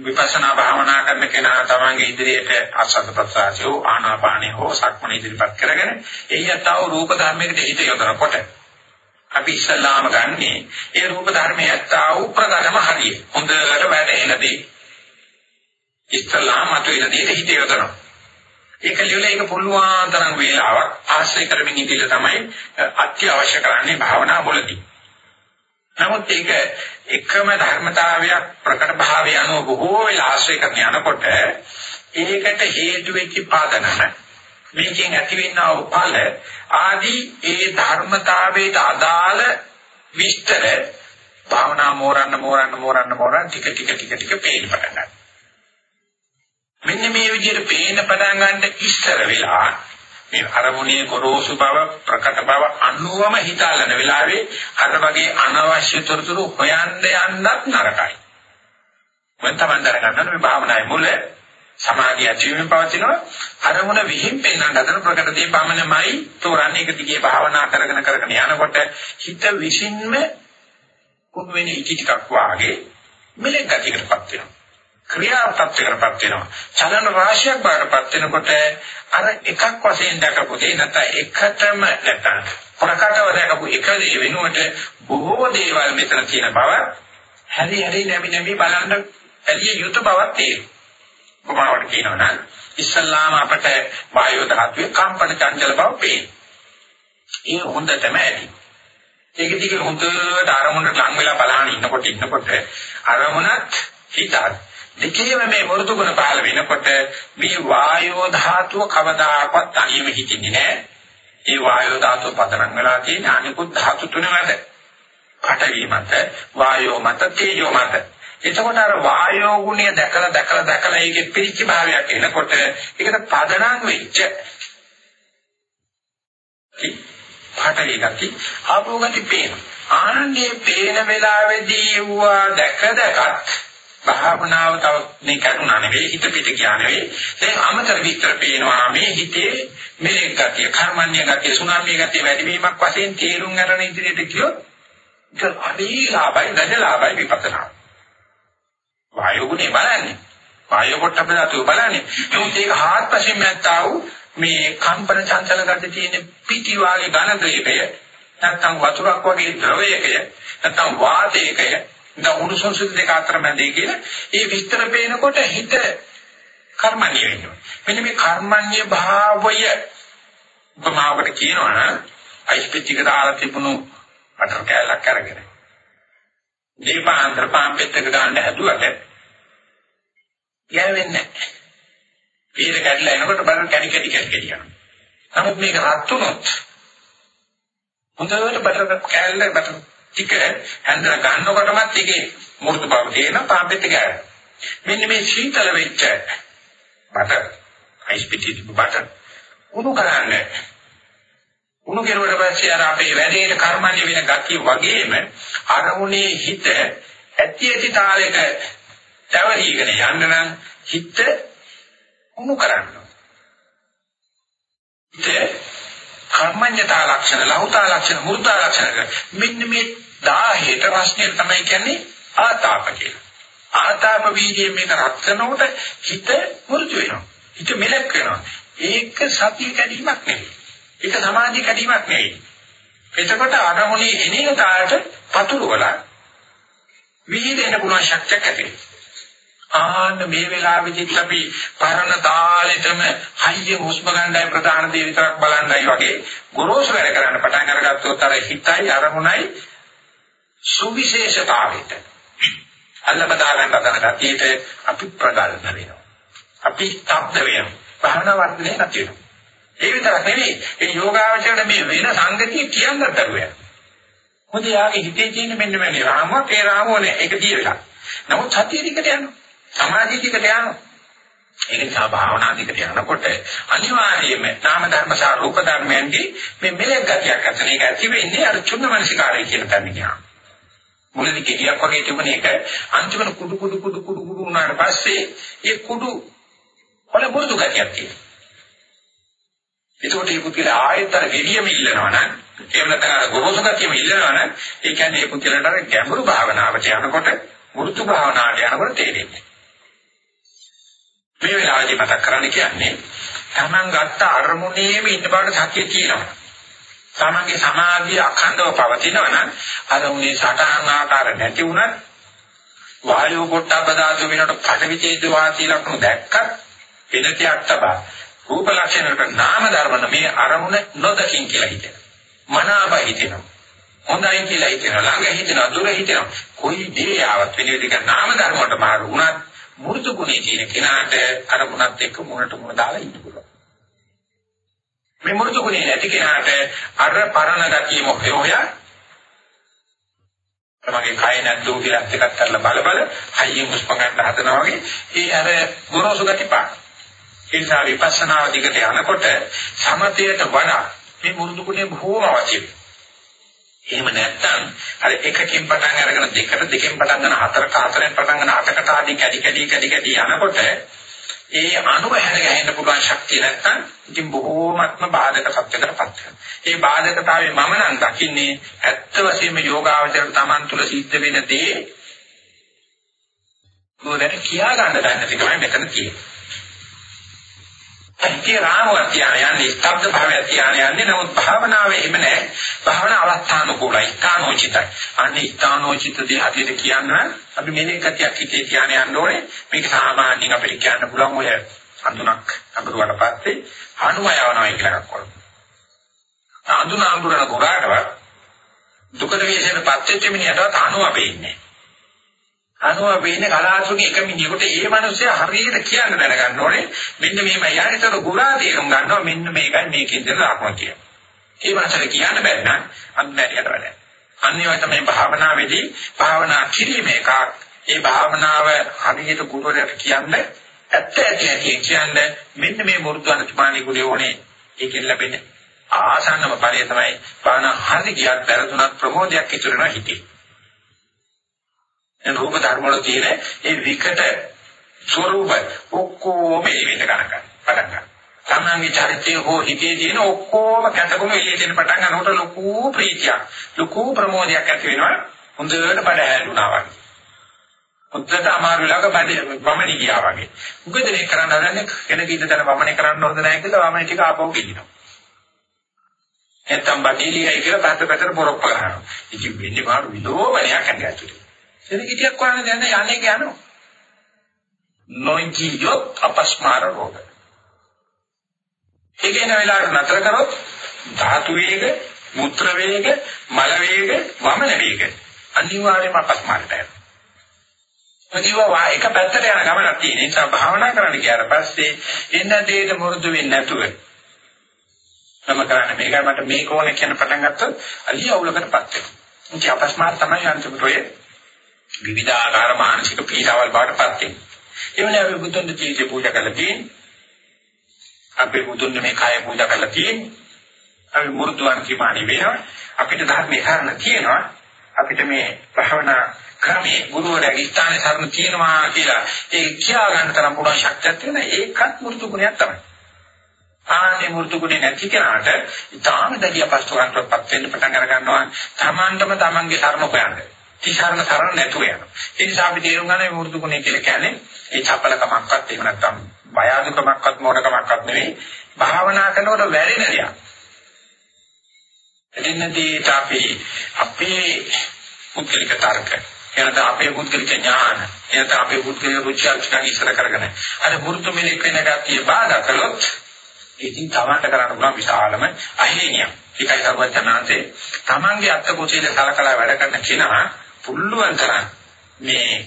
විපස්සනා භාවනා කරන කෙනා තමන්ගේ ඉදිරියට ආස්වාද ප්‍රසආසෝ ආනාපානේ හෝ සක්මණ ඉදිරිපත් කරගෙන එයතව රූප ධර්මයකට හිත යොදනකොට අපි ඉස්ලාම ගන්නේ ඒ රූප ධර්මයේ ඇත්තව ප්‍රකටම හරිය. හොඳට වැටහෙන දේ. ඉස්ලාම මතුවෙන දේ හිත යොදනවා ඒක ලියලා ඒක පුළුවන් තරම් වේලාවක් ආශ්‍රය කරමින් ඉඳිලා තමයි අත්‍යවශ්‍ය කරන්නේ භාවනා වලදී නමුත් ඒක එකම ධර්මතාවයක් ප්‍රකට භාවය අනුව බොහෝ වෙලා ආශ්‍රය කරන යනකොට ඒකට හේතු වෙච්ච පාදනම මේකෙන් ඇතිවෙනා උපල ආදී ඒ ධර්මතාවයට අදාළ විස්තර භාවනා මෝරන්න මෝරන්න මෝරන්න මෝරන්න ටික ටික ටික ටික පේන්න පටන් ගන්නවා. මෙන්න මේ විදිහට පේන්න පටන් ගන්න ඉස්සර වෙලා මේ අරමුණේ ගොරෝසු බව ප්‍රකට බව අනුවම හිතාලන වෙලාවේ අර වගේ අනවශ්‍ය තොරතුරු හොයන්න යන්නත් නරකයි. මම තමයි දැනගන්න මේ භාවනාවේ මුල සමාධිය ඇතිවීම පවතිනවා. අරමුණ විහිං පෙන්වන්න හදන ප්‍රකට දේ පමණමයි තෝරන්නේ. ඒක දිගේ භාවනා කරගෙන කරගෙන යනකොට හිත විසින්ම කුණු වෙන ඉටි ටිකක් වාගේ මෙලෙක් ගතියකටපත් වෙනවා. ක්‍රියා තත්ත්වයකටපත් වෙනවා. චලන රාශියක් බාරපත් වෙනකොට අර එකක් වශයෙන් දැකපු දේ නැත්නම් එකටම නැත්නම් ප්‍රකටව දැකපු එක දේ වෙනුවට බොහෝ දේවල් මෙතන තියෙන බව හැරි හැරි නැමි නැමි බලන්න ඇලිය යුතු බවක් තියෙනවා. කොමාවට කියනවනම් ඉස්සල්ලාම අපට වායු ධාතුවේ කම්පන චංචල බව පේනවා. ඒ හොඳටම ඇති. ඒක දිගේ හොඳට අරමුණට ලං වෙලා බලහන් ඉන්නකොට ඉන්නකොට අරමුණත් හිතත් දෙකේම මේ මෘදු ගුණ පහළ වෙනකොට මේ වායෝ ධාතුව කවදාකවත් තනියම හිටින්නේ නැහැ. ඒ වායෝ ධාතුව පදනම් වෙලා තියෙන අනිකුත් ධාතු තුන මත. පඨවි මත, වායෝ මත, තේජෝ මත. එතකොට අර වායෝ ගුණය දැකලා දැකලා දැකලා ඒකේ පිරිච්ච භාවයක් එනකොට ඒකට පදනම් වෙච්ච පඨවි ගති ආපෝ ගති පේන. ආනන්දේ පේන වෙලාවේදී වුණා දැක දැකත් භාවනාව තව මේ කරුණා නෙවෙයි හිත පිට ගියා නෙවෙයි. දැන් අමතර විස්තර පේනවා මේ හිතේ මේ ගතිය කර්මන්‍ය ගතිය සුනාමී ගතිය වැඩි වීමක් වශයෙන් තේරුම් ගන්න ඉදිරියට ගියොත් ඒක අභීලාභයි දජලාභයි විපතනා වායුගුණේ බලන්නේ. වායු කොටබ ධාතුව බලන්නේ. නමුත් ඒක හාත්පසින් නැත්තා වූ මේ කම්පන චංචල ගතිය තියෙන පිටි වාගේ ඝන ද්‍රවයක නැත්නම් වතුරක් වගේ ද්‍රවයක නැත්නම් වාතයකය දැන් උණුසුම් සුදු දෙක අතර මැදේ කියලා ඒ විස්තර පේනකොට හිත කර්මණ්‍ය වෙනවා. මෙන්න මේ කර්මණ්‍ය භාවය උපමාවකට කියනවනම් අයිස්පිටික දාලා තිබුණු අතර කැලක් අරගෙන. දීපාන්තර පාම්පෙත් එක ගන්න හැදුවට යවෙන්නේ නැහැ. ඊට කැඩලා එනකොට බලන්න කැඩි කැඩි කැඩි කැඩි යනවා. නමුත් මේක රත් වුණොත් හොඳට බටර් කැල්ල බටර් ටික හැන්දලා ගන්නකොටමත් ඒකේ මෘදු බව තේන පාපෙත් ගෑන. මෙන්න මේ සීතල වෙච්ච බටර් අයිස් පිටි බටර් උණු කරන්නේ. උණු කෙරුවට පස්සේ අර අපේ වැඩේට කර්මන්නේ වෙන ගතිය වගේම අරමුණේ හිත ඇති ඇති තාලයක තවරීගෙන යන්න නම් හිත උණු කරන්න. හිත කර්මඤ්ඤතා ලක්ෂණ, ලහුතා ලක්ෂණ, මූර්තා ලක්ෂණ මෙන්න මේ 10ට රස්නේ තමයි කියන්නේ ආතාප කියලා. ආතාප වීර්යයෙන් මේක රත් කරනකොට හිත මුරුදු වෙනවා. හිත මෙලක් වෙනවා. ඒක සතිය කැඩීමක් නෙවෙයි. ඒක සමාධි කැඩීමක් නෙවෙයි. එතකොට අරමුණේ එනේන තාලට පතුරු වල විහිදෙන්න පුළුවන් ශක්තියක් ඇති වෙනවා. ආන්න මේ වෙලාවෙදිත් අපි පරණ තාලෙටම හයිය හුස්ම ගන්නයි ප්‍රධාන දේ විතරක් බලන්නයි වගේ ගොරෝසු වැඩ කරන්න පටන් අරගත්තොත් අර හිතයි අරමුණයි සුවිශේෂතාවයට අල්ල බදා ගන්න හදන කතියට අපි ප්‍රගල්භ වෙනවා. අපි ස්තබ්ද වෙනවා. භාවනා වර්ධනය නැති වෙනවා. ඒ විතරක් නෙවෙයි ඒ යෝගාවචරණ මේ වෙන සංගතිය කියන්නත් දරුවා. මොකද යාගේ හිතේ තියෙන මෙන්න මේ රාමුවක් ඒ රාමුව නේ ඒක දිය වෙලා. නමුත් සතිය දිකට යනවා. සමාධිය දිකට යනවා. ඒ නිසා භාවනා දිකට යනකොට අනිවාර්යයෙන්ම නාම ධර්ම සහ රූප ධර්මයන්ගේ මේ මෙලෙක් ගතියක් අතන ඒක ඇති වෙන්නේ අර චුන්න මනසිකාරය කියන තැන ගියා. මුලදී කෙලියක් වගේ තිබුණ එක අන්තිමට කුඩු කුඩු කුඩු කුඩු කුඩු වුණාට පස්සේ ඒ කුඩු වල මුරුදු ගතියක් තියෙනවා. ඒකට මේ පුතිල ආයතර ගෙඩියම ඉල්ලනවා නම් එහෙම නැත්නම් අර ගොරෝසු ගතියම ඉල්ලනවා නම් ඒ කියන්නේ මේ පුතිලට අර ගැඹුරු භාවනාවට යනකොට මුරුදු භාවනාවට යනකොට තේරෙන්නේ. මේ වෙලාවේදී මතක් කරන්න කියන්නේ තමන් ගත්ත අරමුණේම ඉන්න බවට සතිය තියෙනවා. තමන්ගේ සමාධිය අඛණ්ඩව පවතිනවා නම් අරමුණේ සටහන් ආකාර නැති වුණත් වායෝ පොට්ටබ්බ ධාතු වෙනකොට පටවිචේද වාසී ලක්ෂණ දැක්කත් වෙනතියක් තබා රූප ලක්ෂණයට නාම ධර්මන මේ අරමුණ නොදකින් කියලා හිතෙනවා. මනාප හිතෙනවා. හොඳයි කියලා හිතෙනවා. ළඟ හිතෙනවා, දුර හිතෙනවා. කොයි දේ ආවත් වෙන විදිහක නාම ධර්ම වලට මාරු වුණත් මෘදු ගුණේ තියෙන කෙනාට අර මුණත් එක්ක මුණට මුණ දාලා ඉන්න පුළුවන්. මේ මෘදු ගුණේ නැති කෙනාට අර පරණ ගතිය මොකද හොයා තමගේ කය නැද්දෝ කියලා එකක් කරලා බල බල හයියෙන් හුස්ම ගන්න හදනවා වගේ ඒ අර ගොරෝසු ගති පාන. ඒ නිසා විපස්සනා දිගට යනකොට සමතයට වඩා මේ මුරුදු ගුණය බොහෝම අවශ්‍යයි. එහෙම නැත්නම් අර එකකින් පටන් අරගෙන දෙකට දෙකෙන් පටන් ගන්න හතරක හතරෙන් පටන් ගන්න අටකට ආදී කැඩි කැඩි කැඩි කැඩි යනකොට ඒ අණුව හැර ගැහෙන්න පුළුවන් ශක්තිය නැත්නම් ඉතින් බොහෝමත්ම බාධක සත්‍යකටපත් වෙනවා. ඒ බාධකතාවය මම නම් දකින්නේ ඇත්ත වශයෙන්ම යෝගාවචර තමන් තුළ සිද්ධ වෙන දේ උදේට කියා ගන්න දැන තමයි මෙතන තියෙන්නේ. ඇත්තේ රාමවත් යන්නේ ස්තබ්ද භාවය යන්නේ නමුත් භාවනාවේ එහෙම නැහැ. භාවනා අවස්ථානුකූලයි, ස්ථානෝචිතයි. අනේ ස්ථානෝචිත දේ හදිහට කියන්න අපි මෙලේ ගතියක් හිතේ කියන යන්න ඕනේ. මේක සාමාන්‍යයෙන් අපිට කියන්න පුළුවන් ඔය අඳුනක් අඳුරුවට පස්සේ හනුම යවනවා කියලා එකක් වගේ. අඳුන අඳුරන ගොඩාටවත් දුකට විශේෂයෙන්පත් වෙච්ච මිනිහටවත් හනුම වෙන්නේ නැහැ. අනුව වෙන්නේ කලාතුරකින් එක මිනිහෙකුට ඒ මිනිස්සයා හරියට කියන්න දැනගන්න ඕනේ මෙන්න මේමයි යන්නේ ඒතර ගුණා තේරුම් ගන්නවා මෙන්න මේකයි මේකෙන් දෙන ලක්ෂණ කියන. ඒ මාසල කියන්න බැරි නම් අන්නෑරියට වැඩ. අනිවාර්ය තමයි භාවනාවේදී භාවනා කිරීම එකක්. ඒ භාවනාව හරියට ගුරුවරයාට කියන්නේ ඇත්ත ඇති කියන්නේ මෙන්න මේ මුරුදු අනුතුමානි ගුණය ඕනේ. ඒකෙන් ලැබෙන්නේ ආසන්නම ඵලය තමයි භාවනා හරි ගියත් වැරදුනත් ප්‍රමෝදයක් ඉතුරු වෙනවා හිතේ. රූප ධර්ම වල තියෙන ඒ විකට ස්වરૂප ඔක්කොම එළියට ගන්න පටන් ගන්න. තමන්ගේ චරිතය හෝ හිතේ තියෙන ඔක්කොම කැතකුම එළියට එන්න පටන් ගන්නකොට ලොකු ප්‍රීතියක් ලොකු ප්‍රමෝදයක් ඇති වෙනවා. හොඳට බඩ හැදුනා වගේ. හොඳට අමාරු වෙලාවක බඩ වමනි ගියා වගේ. මොකද මේ කරන්න හදන්නේ කෙනෙක් ඉඳලා වමනේ කරන්න හොඳ නැහැ කියලා වමනේ ටික ආපහු ගෙනිනවා. නැත්තම් බඩේලියයි කියලා පැත්ත පැත්තට පොරොප්ප ගන්නවා. ඉතින් වෙන්නේ මාරු විලෝමනයක් ඇඟට. සෙනගිටියක් වහන දැන යන්නේ යනවා. නොයිකියොත් අපස්මාර රෝග. ඒකේන වෙලාවට නතර කරොත් ධාතු වේග, මුත්‍ර වේග, මල වේග, වමන වේග අනිවාර්යයෙන්ම අපස්මාරට යනවා. ප්‍රතිවා එක පැත්තට යන ගමනක් තියෙන නිසා භාවනා කරන්න ගියාට පස්සේ එන්න දෙයට මුරුදු වෙන්නේ නැතුව තම කරන්නේ මේකයි මට මේක ඕනේ කියන පටන් ගත්තොත් අලිය අවුලකටපත් වෙනවා. ඉතින් අපස්මාර තමයි අන්තිමට ඔය විවිධාකාර මානසික පීඩාවල් බවට පත් වෙනවා. එවනේ අපි බුදුන් දෙවියන් පූජා කරලා තියෙන්නේ. අපි බුදුන් මේ කය පූජා කරලා තියෙන්නේ. අපි මුරුතුන් කිමානි වෙනවා. අපිට ධර්මයේ කාරණා තියෙනවා. අපිට මේ භවනා ක්‍රමයේ ගුරුවරයාගේ ස්ථානයේ සරණ තියෙනවා කියලා ඒක කියා ගන්න තරම් පුළුවන් ශක්තියක් තියෙන ඒකත් මෘතු ගුණයක් තමයි. ආනේ මෘතු ගුණේ නැති කෙනාට ඊටාම දැඩි අපස්තෝරන්ටපත් වෙන්න පටන් අර ගන්නවා. Tamanටම Tamanගේ සරණ හොයන්නේ. තිසරණ තරණ නැතුව යනවා. ඒ නිසා අපි තේරුම් ගන්න මේ වෘතු ගුණය කියලා කියන්නේ ඒ චපලකමක්වත් එහෙම නැත්නම් බය අදුකමක්වත් මොඩකමක්වත් නෙවෙයි භාවනා කරනකොට වැරෙන දෙයක්. එදිනදී අපි අපේ පුද්ගලික තර්ක එනත අපේ පුද්ගලික ඥාන එනත අපේ පුද්ගලික රුචිආචාර ඉස්සර කරගෙන අර වෘතු මෙලෙක් වෙන ගැතිය බාධා කළොත් ඉතින් තමන්ට කරන්න පුළුවන් විශාලම අහිමියක්. ඒකයි සර්වඥාන්සේ තමන්ගේ අත්ත කුසීල සලකලා වැඩ කරන කෙනා පුළුවන් තරම් මේ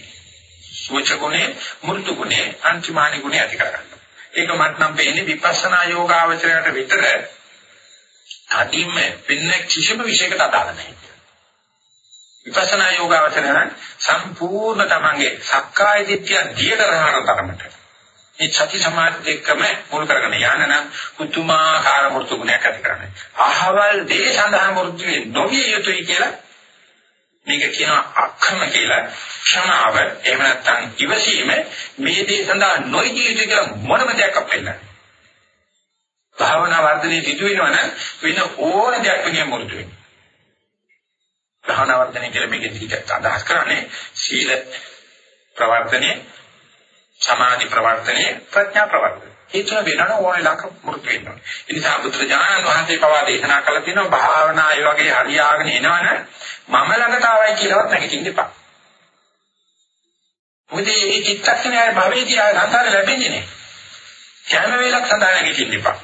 සුවච ගුණේ මෘතු ගුණේ අන්තිමානි ගුණේ ඇති කරගන්න. ඒක මට නම් පේන්නේ විපස්සනා යෝගාවචරයට විතර අදින්ම වෙන කිසිම විශේෂයකට අදාළ නැහැ. විපස්සනා යෝගාවචරය සම්පූර්ණ තමන්ගේ සක්කාය දිට්ඨිය දිය කරන තරමට මේ සති සමාධි දෙකම මුල් කරගෙන යන නම් උතුමාකාර මෘතු ගුණයක් ඇති කරන්නේ. අහවල් දේ සඳහා මෘතු නොවිය යුතුයි කියලා මේක කියනවා අක්‍රම කියලා ක්ෂමාව එහෙම නැත්නම් ඉවසීම මේ දේ සඳහා නොයිදී යුතු කියලා මොනම දෙයක් අපෙන්න. භාවනා වර්ධනයේ සිදු වෙනවනම් වෙන ඕන දෙයක් වෙනිය මොරුදු වෙනවා. භාවනා වර්ධනය කියලා මේකෙන් හිතට අදහස් කරන්නේ සීල ප්‍රවර්ධනයේ සමාධි ප්‍රවර්ධනයේ ප්‍රඥා ප්‍රවර්ධනය. ඒ තුන වෙනන ඕනේ ලක මුරුදු වෙනවා. ඒ නිසා බුදුරජාණන් වහන්සේ පවා දේශනා කළා තියෙනවා භාවනා ඒ වගේ හරියාගෙන එනවනේ මම ළඟට ආවයි කියලාවත් නැගිටින්න එපා. මොකද මේ චිත්තක්ෂණය භවයේදී ආය සංසාර ලැබෙන්නේ නැහැ. හැම වෙලක් සඳහා නැගිටින්න එපා.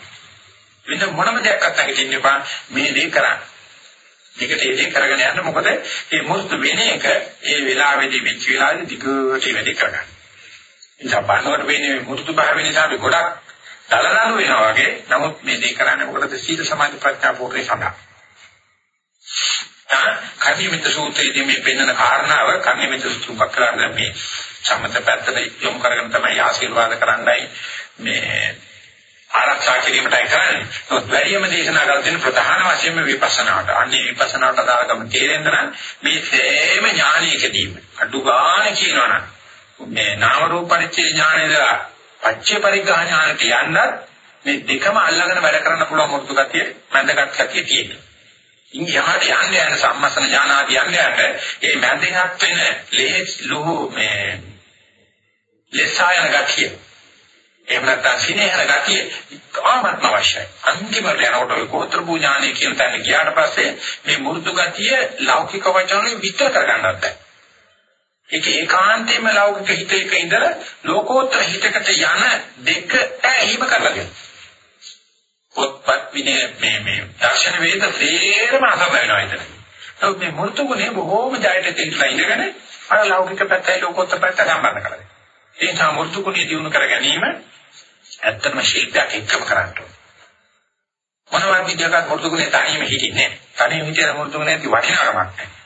වෙන මොනම දෙයක් නැගිටින්න එපා මේ දේ කරන්න. දෙකට ඒ දේ කරගෙන යන්න මොකද මේ මුස්තු වෙන එක ඒ වෙලාවේදී වෙච්ච වෙලාවේදී දිගට වැඩි කරගන්න. ඉතින් බාහනකට වෙන්නේ මුරුදු භාවය නිසා අපි ගොඩක් දලනලු වෙනවා වගේ. නමුත් මේ දේ කරන්නේ මොකටද සීල සමාධි ප්‍රඥා පෝරේ සඳහා. කර්ණිමිත සූත්‍රයේදී මේ පෙන්වන කාරණාව කර්ණිමිත සූත්‍රයක් කරන්නේ මේ සම්මත පැත්තට යොමු කරගෙන තමයි ආශිර්වාද කරන්නයි මේ ආරක්ෂා කිරීමටයි කරන්නේ. නමුත් වැඩිම දේශනා කරලා තියෙන ප්‍රධාන වශයෙන්ම විපස්සනාවට. අන්නේ විපස්සනාවට අදාළකම තේරෙන්න නම් මේ සෑම ඥානයකදීම අඩු ගන්න කියනවනම් මේ නාම රූප පරිච්ඡේ ඥානයේදලා පච්චේ පරිග්‍රහ ඥානට යන්නත් මේ දෙකම අල්ලගෙන වැඩ කරන්න පුළුවන් මුරුදු ගතිය, මන්දගත් ගතිය තියෙනවා. ඉන් යහට යන්නේ යන සම්මසන ඥානාදී යන්නේ යන ඒ මැදිහත් වෙන ලෙහෙස් ලුහු මේ ලෙසායන ගතිය. එහෙම නැත්නම් සිනේහන ගතිය ඉතාමත් අවශ්‍යයි. අන්තිමට යනකොට ඔය කෝත්‍ර පූජානේ කියන තැන ගියාට පස්සේ මේ මුරුදු ගතිය ලෞකික වචන වලින් විතර කරගන්නත් බැහැ. ඒක ඒකාන්තයෙන්ම ලෞකික හිතේක ඉඳලා ලෝකෝත්තර හිතකට යන දෙක ඇහිම කරලා දෙනවා පොත්පත් විනේ මේ මේ දර්ශන වේද සේරම අසම වෙනවා එතන. නමුත් මේ මුර්තු ගුණේ බොහෝම ජයට තියලා ඉඳගෙන අර ලෞකික පැත්තයි ලෝකෝත්තර පැත්ත සම්බන්ධ කරගන්න. ඒ නිසා මුර්තු ගුණේ දිනු කර ගැනීම ඇත්තම ශිල්පයක් එක්කම කරන්න ඕනේ. මොනවා විද්‍යාවක් මුර්තු ගුණේ තනියම හිටින්නේ නැහැ. තනියම හිටිය මුර්තු ගුණේ ඇති වටිනාකමක් නැහැ.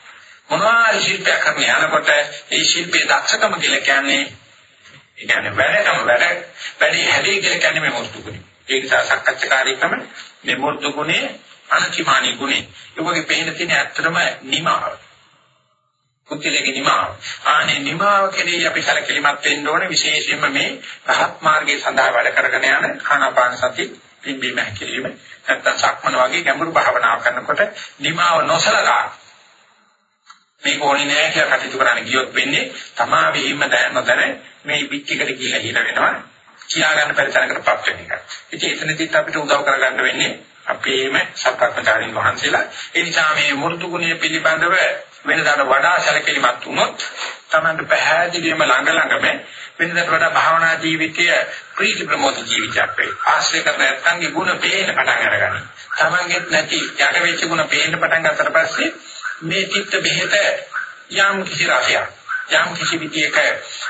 මොනවා ශිල්පයක් කරන්න යනකොට ඒ ශිල්පයේ දක්ෂකම කියලා කියන්නේ ඒ කියන්නේ වැඩකම වැඩ වැඩි හැදී කියලා කියන්නේ මේ මුර්තු ගුණේ. ඒ නිසා සක්කච්ඡාකාරීකම මේ මුර්ධ ගුණේ අනතිමානී ගුණේ. ඒ වගේ පේන තියෙන ඇත්තටම නිමාව. කුත්තිලේ නිමාව. ආනේ නිමාව කෙරෙහි අපි සැලකිලිමත් වෙන්න ඕනේ විශේෂයෙන්ම මේ රහත් මාර්ගයේ සඳහා වැඩ කරගෙන යන ආනාපාන සති පිම්බීම හැකිලිම නැත්තම් සක්මන වගේ ගැඹුරු භාවනාව කරනකොට නිමාව නොසලකා මේ ඕනේ නෑ කියලා කටයුතු කරන්න ගියොත් වෙන්නේ තමා වීම දැන නොදැන මේ පිටිකට කියලා හිර වෙනවා කියා ගන්න බැරි තැනකටපත් වෙන එක. ඉතින් එතනදිත් අපිට උදව් කරගන්න වෙන්නේ අපේම සත්‍යඥානින් වහන්සේලා. ඒ නිසා මේ මෘදු ගුණය පිළිබඳව වෙනදාට වඩා සැලකිලිමත් වුණොත් තමයි පැහැදිලිවම ළඟ ළඟම වෙනදාට වඩා භාවනා ජීවිතය ප්‍රීති ප්‍රමෝද ජීවිතයක් වේ. ආශ්‍රය කරන නැත්නම්ගේ ගුණ පේන්න පටන් අරගන්න. තමන්ගෙත් නැති යට වෙච්ච ගුණ පේන්න පටන් ගන්නතර පස්සේ මේ චිත්ත බෙහෙත යම් කිසි රසයක් යම් කිසි විදියක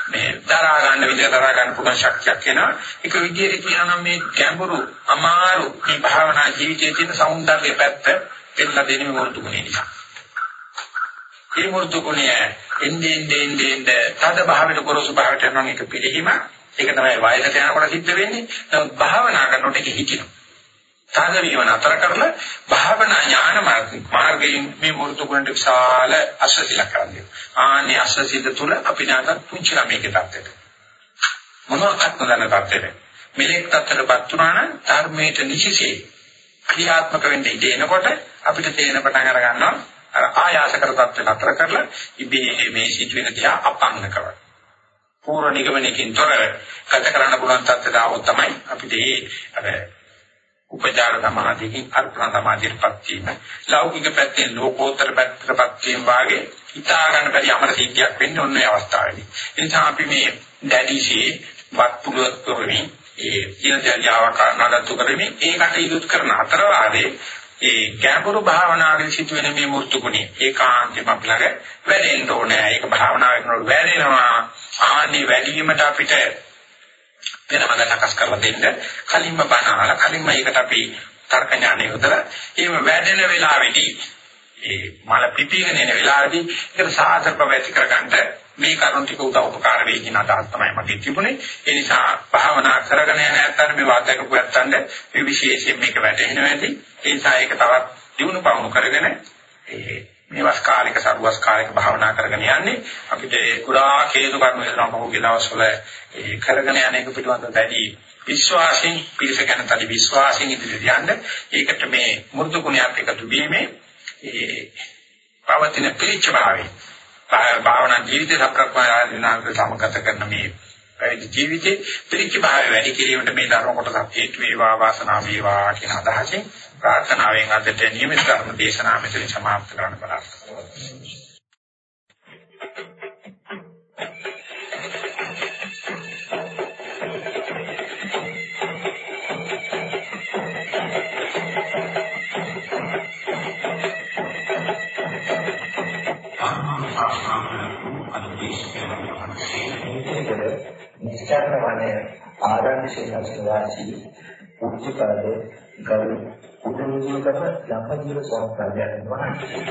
මේ දරා ගන්න විදිය දරා ගන්න පුළුවන් ශක්තියක් එනවා. ඒක විදියට කියනවා නම් මේ ගැඹුරු අමාරු මේ භාවනා ජීවිතයේ තියෙන సౌందර්ය පැත්ත දෙන්න දෙන්නේ මොහොතු ගුණේ නිසා. මේ මොහොතු ගුණය එන්නේ එන්නේ එන්නේ තද භාවයට කරොසු භාවයට නම් ඒක පිළිහිම ඒක තමයි වයසට යනකොට සිද්ධ වෙන්නේ. නමුත් භාවනා කරනකොට ඒක හිතිනවා. තද වීම නතර කරලා භාවනා ඥාන මාර්ගයෙන් මේ මුරුතු ගුණට විශාල අසසිලක් කරන්නේ. ආනේ අසසිද තුල අපි නැවත පුංචි ළමයක තත්ත්වයට. මොනවාක්වත් නොදන්න තත්ත්වයට. මෙලෙක් තත්ත්වයටපත් වුණා නම් ධර්මයට නිසිසේ ක්‍රියාත්මක වෙන්න ඉඩ එනකොට අපිට තේරෙන පටන් අර ගන්නවා අර ආයාස කර තත්ත්ව නතර කරලා ඉබේ මේ සිදුවෙන දිහා අපන්න කරනවා. පූර්ව නිගමනයකින් තොරව ගත කරන්න පුළුවන් තත්ත්වයට આવොත් තමයි අපිට ඒ අර උපචාර සමාධියකින් අර්පණ සමාධියටපත් වීම ලෞකික පැත්තෙන් ලෝකෝත්තර පැත්තටපත් වීම වාගේ හිතා ගන්න බැරි අමර සිද්ධියක් වෙන්න ඕන මේ අවස්ථාවේදී. ඒ නිසා අපි මේ දැඩිශී වත් පුලුවත් කරමින් ඒ සියල්ලාවක නඩත්තු කරමින් ඒකට ඉදුත් කරන අතර වාදේ ඒ ගැඹුරු භාවනාවේ සිදුවෙන මේ මුර්තුකුණේ ඒකාන්තයෙන්ම අපි ළඟ වැඩෙන්න ඕනේ. ඒක භාවනාවේ කරනකොට වැඩෙනවා. ආනි වැඩිවීමට අපිට වෙනම සකස් කරලා දෙන්න. කලින්ම බනහලා කලින්ම ඒකට අපි තර්ක ඥානය යොදලා එහෙම වැඩෙන වෙලාවෙදී ඒ මල පිපිගෙන එන වෙලාවේදී ඒක සාධක පැති කරගන්න මේ කරුණ ටික උදව් උපකාර වෙයි කියන අදහස් තමයි මගේ තිබුණේ. ඒ නිසා භාවනා කරගෙන යන ඇත්තට මේ වාදයක පුයත්තන්ද මේ විශේෂයෙන් මේක වැටහෙනවා ඇති. ඒ නිසා ඒක තවත් දිනු පවුණු කරගෙන ඒ මේ වස් කාලික සරුවස් කාලික භාවනා කරගෙන යන්නේ. අපිට ඒ කුඩා කේතු කර්ම වෙනවා පහුගිය දවස්වල ඒ කරගෙන යන එක පිටවන්ත දැඩි විශ්වාසයෙන් පිළිස ගැන තදි විශ්වාසයෙන් ඉදිරියට යන්න. ඒකට මේ මෘදු ගුණයක් එකතු වීමේ ඒ පවතින පිළිච්ච භාවය. භාවනා ජීවිත සම්ප්‍රක්‍රියාවනාක සමගත කරන මේ පැවිදි ජීවිතේ පිළිච්ච භාවය වැඩි කිරීමට මේ ධර්ම කොටසක් හේතු වේවා වාසනාව වේවා කියන අදහසින් ප්‍රාර්ථනාවෙන් අදට නියමිත ධර්ම දේශනාව මෙතන සමාප්ත කරන්න බලාපොරොත්තු වෙනවා. නිශ්චාරණ වනේ ආරණ්‍ය ශීලස්ස වාසී උච්චපද ගරු උදේජීකම ධම්මජීව ස්වාමීන් වහන්සේ